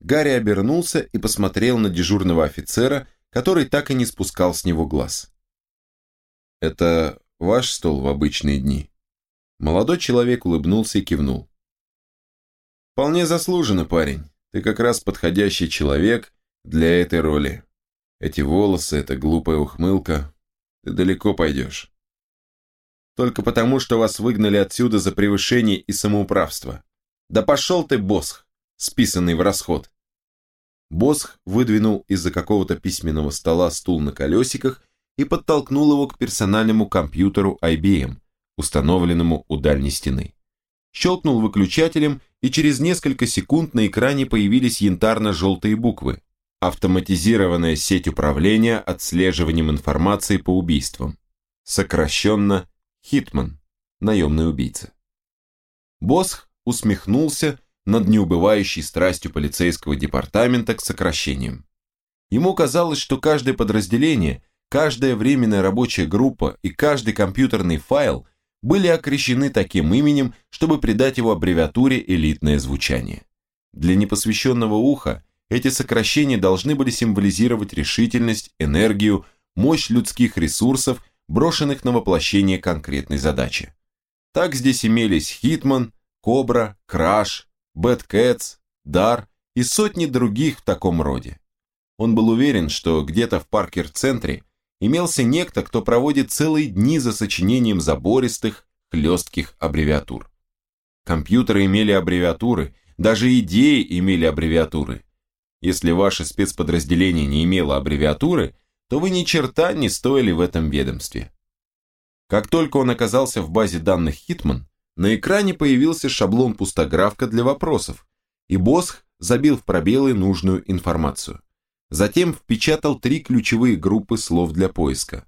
Гарри обернулся и посмотрел на дежурного офицера, который так и не спускал с него глаз. «Это ваш стол в обычные дни?» Молодой человек улыбнулся и кивнул. «Вполне заслуженно, парень. Ты как раз подходящий человек для этой роли. Эти волосы, эта глупая ухмылка. Ты далеко пойдешь. Только потому, что вас выгнали отсюда за превышение и самоуправство. Да пошел ты, босх, списанный в расход. Босх выдвинул из-за какого-то письменного стола стул на колесиках и подтолкнул его к персональному компьютеру IBM, установленному у дальней стены. Щелкнул выключателем, и через несколько секунд на экране появились янтарно-желтые буквы. Автоматизированная сеть управления отслеживанием информации по убийствам. Сокращенно Хитман, наемный убийца. Босх усмехнулся над неубывающей страстью полицейского департамента к сокращениям. Ему казалось, что каждое подразделение, каждая временная рабочая группа и каждый компьютерный файл были окрещены таким именем, чтобы придать его аббревиатуре элитное звучание. Для непосвященного уха эти сокращения должны были символизировать решительность, энергию, мощь людских ресурсов, брошенных на воплощение конкретной задачи. Так здесь имелись Хитман, Кобра, Краш, Bad Cats, Дар и сотни других в таком роде. Он был уверен, что где-то в Паркер-центре имелся некто, кто проводит целые дни за сочинением забористых, хлестких аббревиатур. Компьютеры имели аббревиатуры, даже идеи имели аббревиатуры. Если ваше спецподразделение не имело аббревиатуры, то вы ни черта не стоили в этом ведомстве. Как только он оказался в базе данных Hitman, на экране появился шаблон пустографка для вопросов, и Босх забил в пробелы нужную информацию. Затем впечатал три ключевые группы слов для поиска.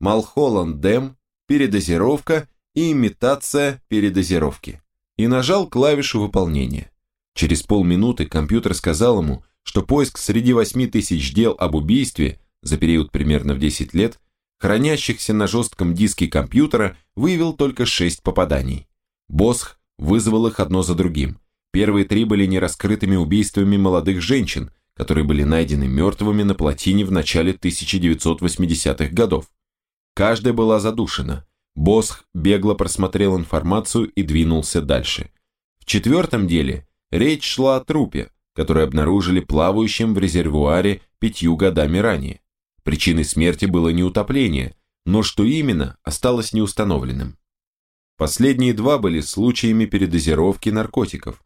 Малхолланд Дэм, передозировка и имитация передозировки. И нажал клавишу выполнения. Через полминуты компьютер сказал ему, что поиск среди 8 тысяч дел об убийстве за период примерно в 10 лет, хранящихся на жестком диске компьютера, выявил только 6 попаданий. Босх вызвал их одно за другим. Первые три были нераскрытыми убийствами молодых женщин, которые были найдены мертвыми на плотине в начале 1980-х годов. Каждая была задушена. Босх бегло просмотрел информацию и двинулся дальше. В четвертом деле речь шла о трупе, который обнаружили плавающим в резервуаре пятью годами ранее. Причиной смерти было не утопление, но что именно, осталось неустановленным. Последние два были случаями передозировки наркотиков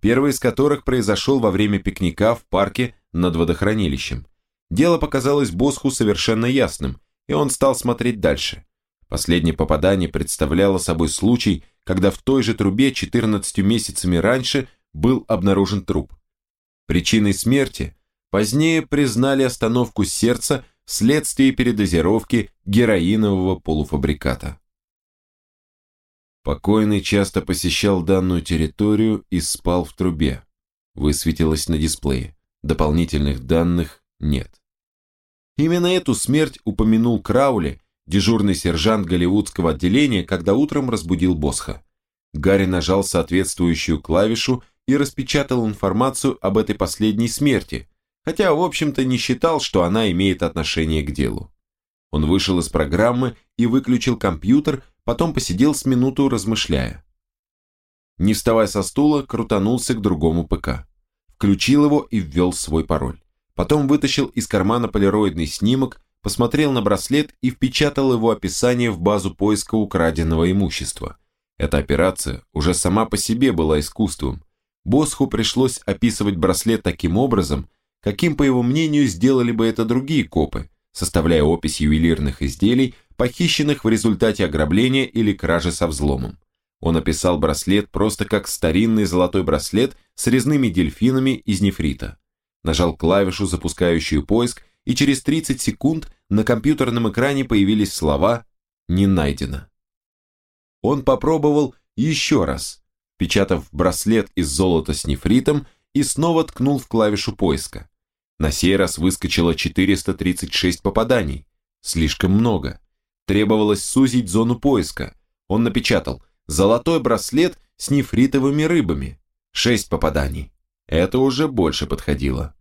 первый из которых произошел во время пикника в парке над водохранилищем. Дело показалось Босху совершенно ясным, и он стал смотреть дальше. Последнее попадание представляло собой случай, когда в той же трубе 14 месяцами раньше был обнаружен труп. Причиной смерти позднее признали остановку сердца вследствие передозировки героинового полуфабриката. Покойный часто посещал данную территорию и спал в трубе. Высветилось на дисплее. Дополнительных данных нет. Именно эту смерть упомянул Краули, дежурный сержант голливудского отделения, когда утром разбудил Босха. Гарри нажал соответствующую клавишу и распечатал информацию об этой последней смерти, хотя, в общем-то, не считал, что она имеет отношение к делу. Он вышел из программы и выключил компьютер, потом посидел с минуту, размышляя. Не вставая со стула, крутанулся к другому ПК. Включил его и ввел свой пароль. Потом вытащил из кармана полироидный снимок, посмотрел на браслет и впечатал его описание в базу поиска украденного имущества. Эта операция уже сама по себе была искусством. Босху пришлось описывать браслет таким образом, каким, по его мнению, сделали бы это другие копы, составляя опись ювелирных изделий, похищенных в результате ограбления или кражи со взломом. Он описал браслет просто как старинный золотой браслет с резными дельфинами из нефрита. Нажал клавишу, запускающую поиск, и через 30 секунд на компьютерном экране появились слова «Не найдено». Он попробовал еще раз, печатав браслет из золота с нефритом и снова ткнул в клавишу поиска. На сей раз выскочило 436 попаданий. Слишком много. Требовалось сузить зону поиска. Он напечатал «Золотой браслет с нефритовыми рыбами». Шесть попаданий. Это уже больше подходило.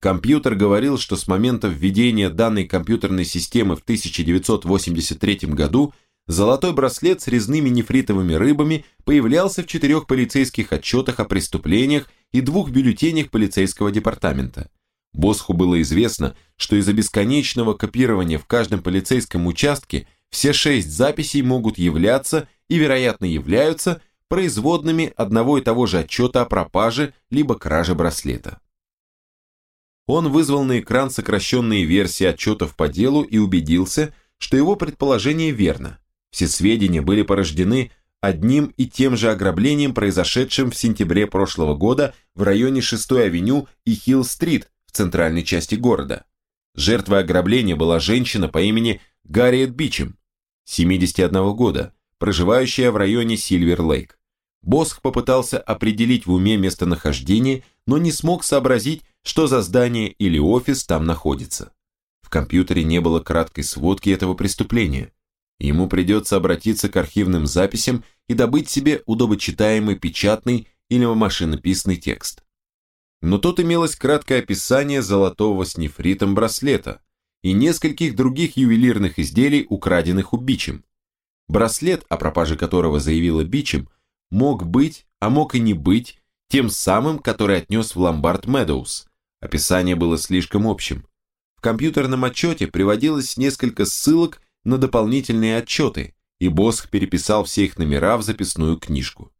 Компьютер говорил, что с момента введения данной компьютерной системы в 1983 году золотой браслет с резными нефритовыми рыбами появлялся в четырех полицейских отчетах о преступлениях и двух бюллетенях полицейского департамента. Босху было известно, что из-за бесконечного копирования в каждом полицейском участке все шесть записей могут являться и, вероятно, являются производными одного и того же отчета о пропаже либо краже браслета. Он вызвал на экран сокращенные версии отчетов по делу и убедился, что его предположение верно. Все сведения были порождены одним и тем же ограблением, произошедшим в сентябре прошлого года в районе 6-й авеню и Хилл-стрит в центральной части города. Жертвой ограбления была женщина по имени Гарриет Бичем, 71 года, проживающая в районе Сильвер-Лейк. Босх попытался определить в уме местонахождение, но не смог сообразить, что за здание или офис там находится. В компьютере не было краткой сводки этого преступления. Ему придется обратиться к архивным записям и добыть себе удобочитаемый печатный или машинописный текст. Но тут имелось краткое описание золотого с нефритом браслета и нескольких других ювелирных изделий, украденных у Бичем. Браслет, о пропаже которого заявила Бичем, мог быть, а мог и не быть, тем самым, который отнес в ломбард Медоуз. Описание было слишком общим. В компьютерном отчете приводилось несколько ссылок на дополнительные отчеты, и Босх переписал все их номера в записную книжку.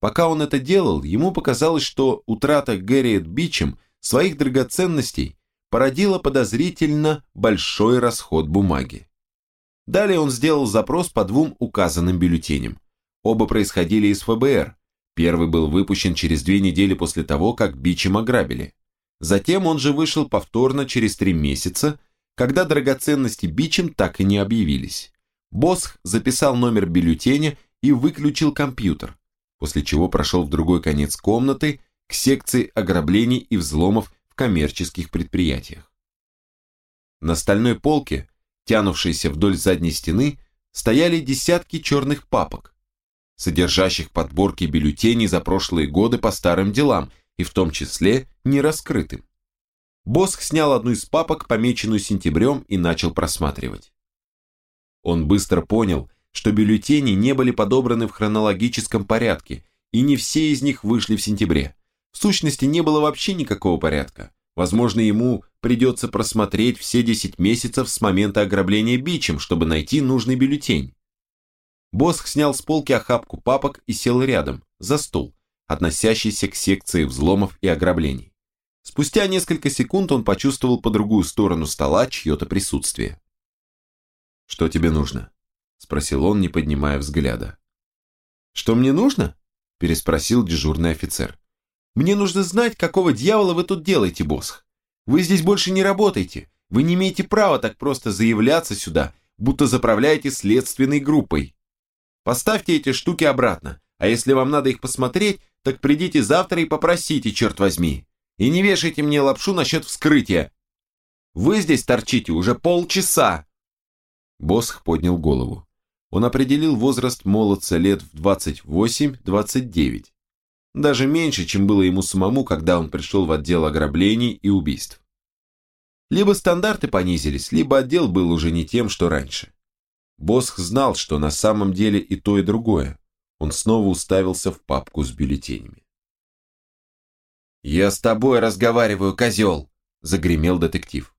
Пока он это делал, ему показалось, что утрата Гэриет Бичем своих драгоценностей породила подозрительно большой расход бумаги. Далее он сделал запрос по двум указанным бюллетеням. Оба происходили из ФБР. Первый был выпущен через две недели после того, как Бичем ограбили. Затем он же вышел повторно через три месяца, когда драгоценности Бичем так и не объявились. Босх записал номер бюллетеня и выключил компьютер, после чего прошел в другой конец комнаты к секции ограблений и взломов в коммерческих предприятиях. На стальной полке, тянувшейся вдоль задней стены, стояли десятки черных папок, содержащих подборки бюллетеней за прошлые годы по старым делам, и в том числе нераскрытым. Босх снял одну из папок, помеченную сентябрем, и начал просматривать. Он быстро понял, что бюллетени не были подобраны в хронологическом порядке, и не все из них вышли в сентябре. В сущности, не было вообще никакого порядка. Возможно, ему придется просмотреть все 10 месяцев с момента ограбления бичем, чтобы найти нужный бюллетень. Босх снял с полки охапку папок и сел рядом, за стол, относящийся к секции взломов и ограблений. Спустя несколько секунд он почувствовал по другую сторону стола чье-то присутствие. «Что тебе нужно?» – спросил он, не поднимая взгляда. «Что мне нужно?» – переспросил дежурный офицер. «Мне нужно знать, какого дьявола вы тут делаете, босс. Вы здесь больше не работаете. Вы не имеете права так просто заявляться сюда, будто заправляете следственной группой. Поставьте эти штуки обратно, а если вам надо их посмотреть, так придите завтра и попросите, черт возьми. И не вешайте мне лапшу насчет вскрытия. Вы здесь торчите уже полчаса. Босх поднял голову. Он определил возраст молодца лет в 28-29. Даже меньше, чем было ему самому, когда он пришел в отдел ограблений и убийств. Либо стандарты понизились, либо отдел был уже не тем, что раньше. Босх знал, что на самом деле и то, и другое. Он снова уставился в папку с бюллетенями. «Я с тобой разговариваю, козел!» – загремел детектив.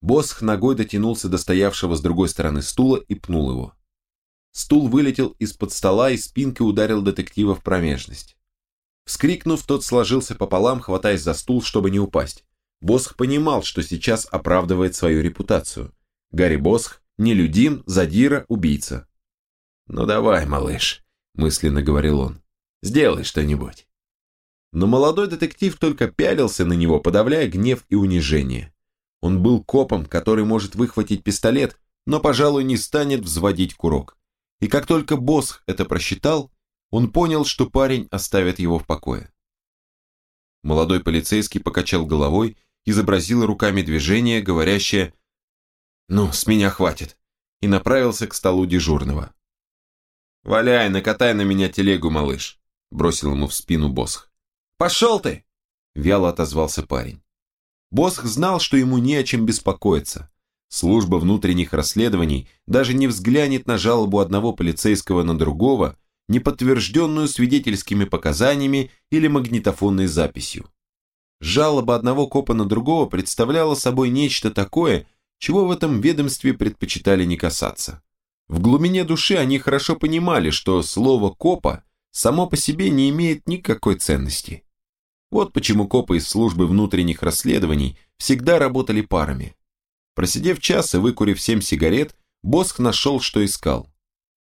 Босх ногой дотянулся до стоявшего с другой стороны стула и пнул его. Стул вылетел из-под стола и спинкой ударил детектива в промежность. Вскрикнув, тот сложился пополам, хватаясь за стул, чтобы не упасть. Босх понимал, что сейчас оправдывает свою репутацию. Гарри Босх – нелюдим, задира, убийца. «Ну давай, малыш», – мысленно говорил он, – «сделай что-нибудь». Но молодой детектив только пялился на него, подавляя гнев и унижение. Он был копом, который может выхватить пистолет, но, пожалуй, не станет взводить курок. И как только босс это просчитал, он понял, что парень оставит его в покое. Молодой полицейский покачал головой, изобразил руками движение, говорящее «Ну, с меня хватит», и направился к столу дежурного. «Валяй, накатай на меня телегу, малыш», бросил ему в спину Босх. «Пошел ты!» вяло отозвался парень. Босх знал, что ему не о чем беспокоиться. Служба внутренних расследований даже не взглянет на жалобу одного полицейского на другого, не подтвержденную свидетельскими показаниями или магнитофонной записью. Жалоба одного копа на другого представляла собой нечто такое, чего в этом ведомстве предпочитали не касаться. В глубине души они хорошо понимали, что слово «копа» само по себе не имеет никакой ценности. Вот почему копы из службы внутренних расследований всегда работали парами. Просидев час и выкурив семь сигарет, Босх нашел, что искал.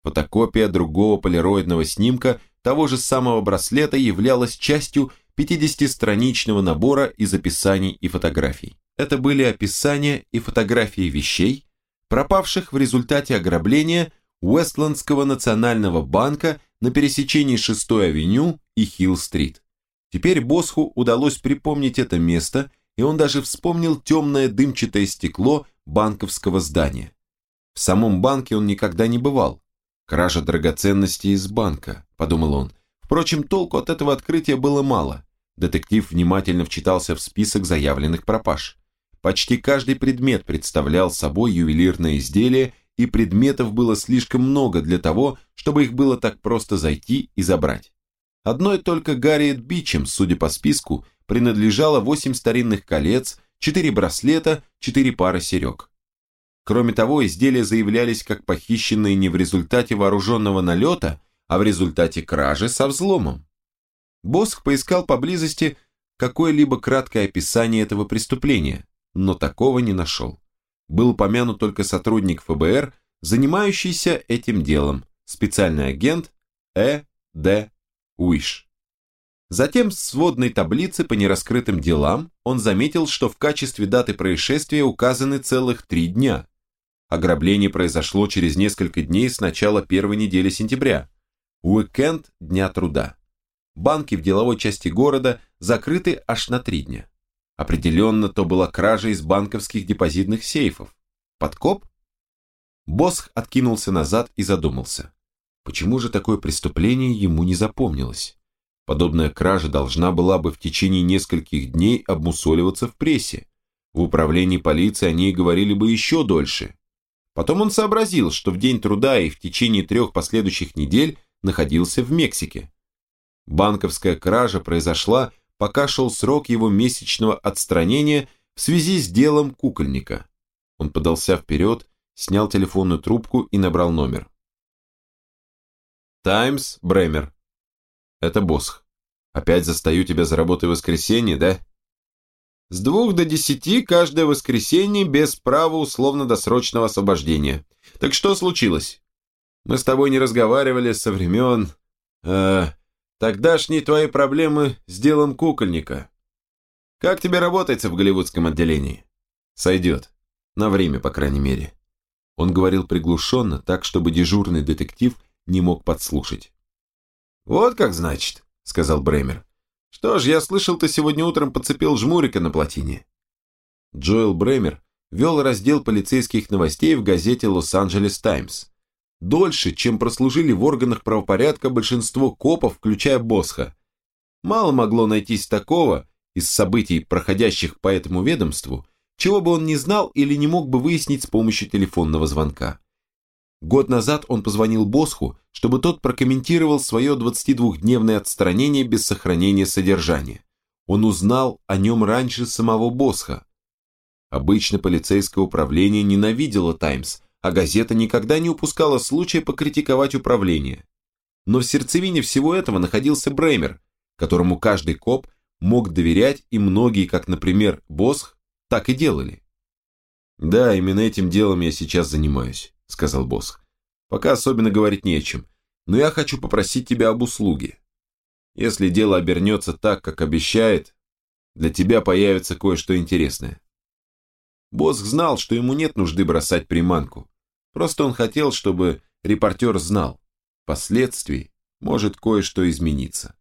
Фотокопия другого полироидного снимка того же самого браслета являлась частью 50-страничного набора из описаний и фотографий. Это были описания и фотографии вещей, пропавших в результате ограбления Уэстландского национального банка на пересечении 6-й авеню и Хилл-стрит. Теперь Босху удалось припомнить это место, и он даже вспомнил темное дымчатое стекло банковского здания. В самом банке он никогда не бывал. «Кража драгоценностей из банка», – подумал он. Впрочем, толку от этого открытия было мало. Детектив внимательно вчитался в список заявленных пропаж. Почти каждый предмет представлял собой ювелирное изделие, и предметов было слишком много для того, чтобы их было так просто зайти и забрать. Одной только Гарриет Бичем, судя по списку, принадлежало 8 старинных колец, 4 браслета, 4 пары серег. Кроме того, изделия заявлялись как похищенные не в результате вооруженного налета, а в результате кражи со взломом. Босх поискал поблизости какое-либо краткое описание этого преступления, но такого не нашел. Был упомянут только сотрудник ФБР, занимающийся этим делом, специальный агент Э. Д. Уиш. Затем в сводной таблице по нераскрытым делам он заметил, что в качестве даты происшествия указаны целых три дня. Ограбление произошло через несколько дней с начала первой недели сентября. Уикенд Дня труда. Банки в деловой части города закрыты аж на три дня. Определенно, то была кража из банковских депозитных сейфов. Подкоп? Босх откинулся назад и задумался. Почему же такое преступление ему не запомнилось? Подобная кража должна была бы в течение нескольких дней обмусоливаться в прессе. В управлении полиции о ней говорили бы еще дольше. Потом он сообразил, что в день труда и в течение трех последующих недель находился в Мексике. Банковская кража произошла, пока шел срок его месячного отстранения в связи с делом кукольника. Он подался вперед, снял телефонную трубку и набрал номер. «Таймс, Бремер». «Это Босх. Опять застаю тебя за работой в воскресенье, да?» «С двух до десяти каждое воскресенье без права условно-досрочного освобождения. Так что случилось?» Мы с тобой не разговаривали со времен... Э, тогдашние твои проблемы с делом кукольника. Как тебе работается в голливудском отделении? Сойдет. На время, по крайней мере. Он говорил приглушенно, так, чтобы дежурный детектив не мог подслушать. «Вот как значит», — сказал Бремер. «Что ж, я слышал, ты сегодня утром подцепил жмурика на плотине». Джоэл Бремер вел раздел полицейских новостей в газете «Лос-Анджелес Таймс», дольше, чем прослужили в органах правопорядка большинство копов, включая Босха. Мало могло найтись такого из событий, проходящих по этому ведомству, чего бы он не знал или не мог бы выяснить с помощью телефонного звонка. Год назад он позвонил Босху, чтобы тот прокомментировал свое 22-дневное отстранение без сохранения содержания. Он узнал о нем раньше самого Босха. Обычно полицейское управление ненавидело «Таймс», а газета никогда не упускала случая покритиковать управление. Но в сердцевине всего этого находился Бреймер, которому каждый коп мог доверять, и многие, как, например, Босх, так и делали. «Да, именно этим делом я сейчас занимаюсь», — сказал Босх. «Пока особенно говорить не о чем, но я хочу попросить тебя об услуге. Если дело обернется так, как обещает, для тебя появится кое-что интересное». Босх знал, что ему нет нужды бросать приманку. Просто он хотел, чтобы репортер знал, впоследствии может кое-что измениться.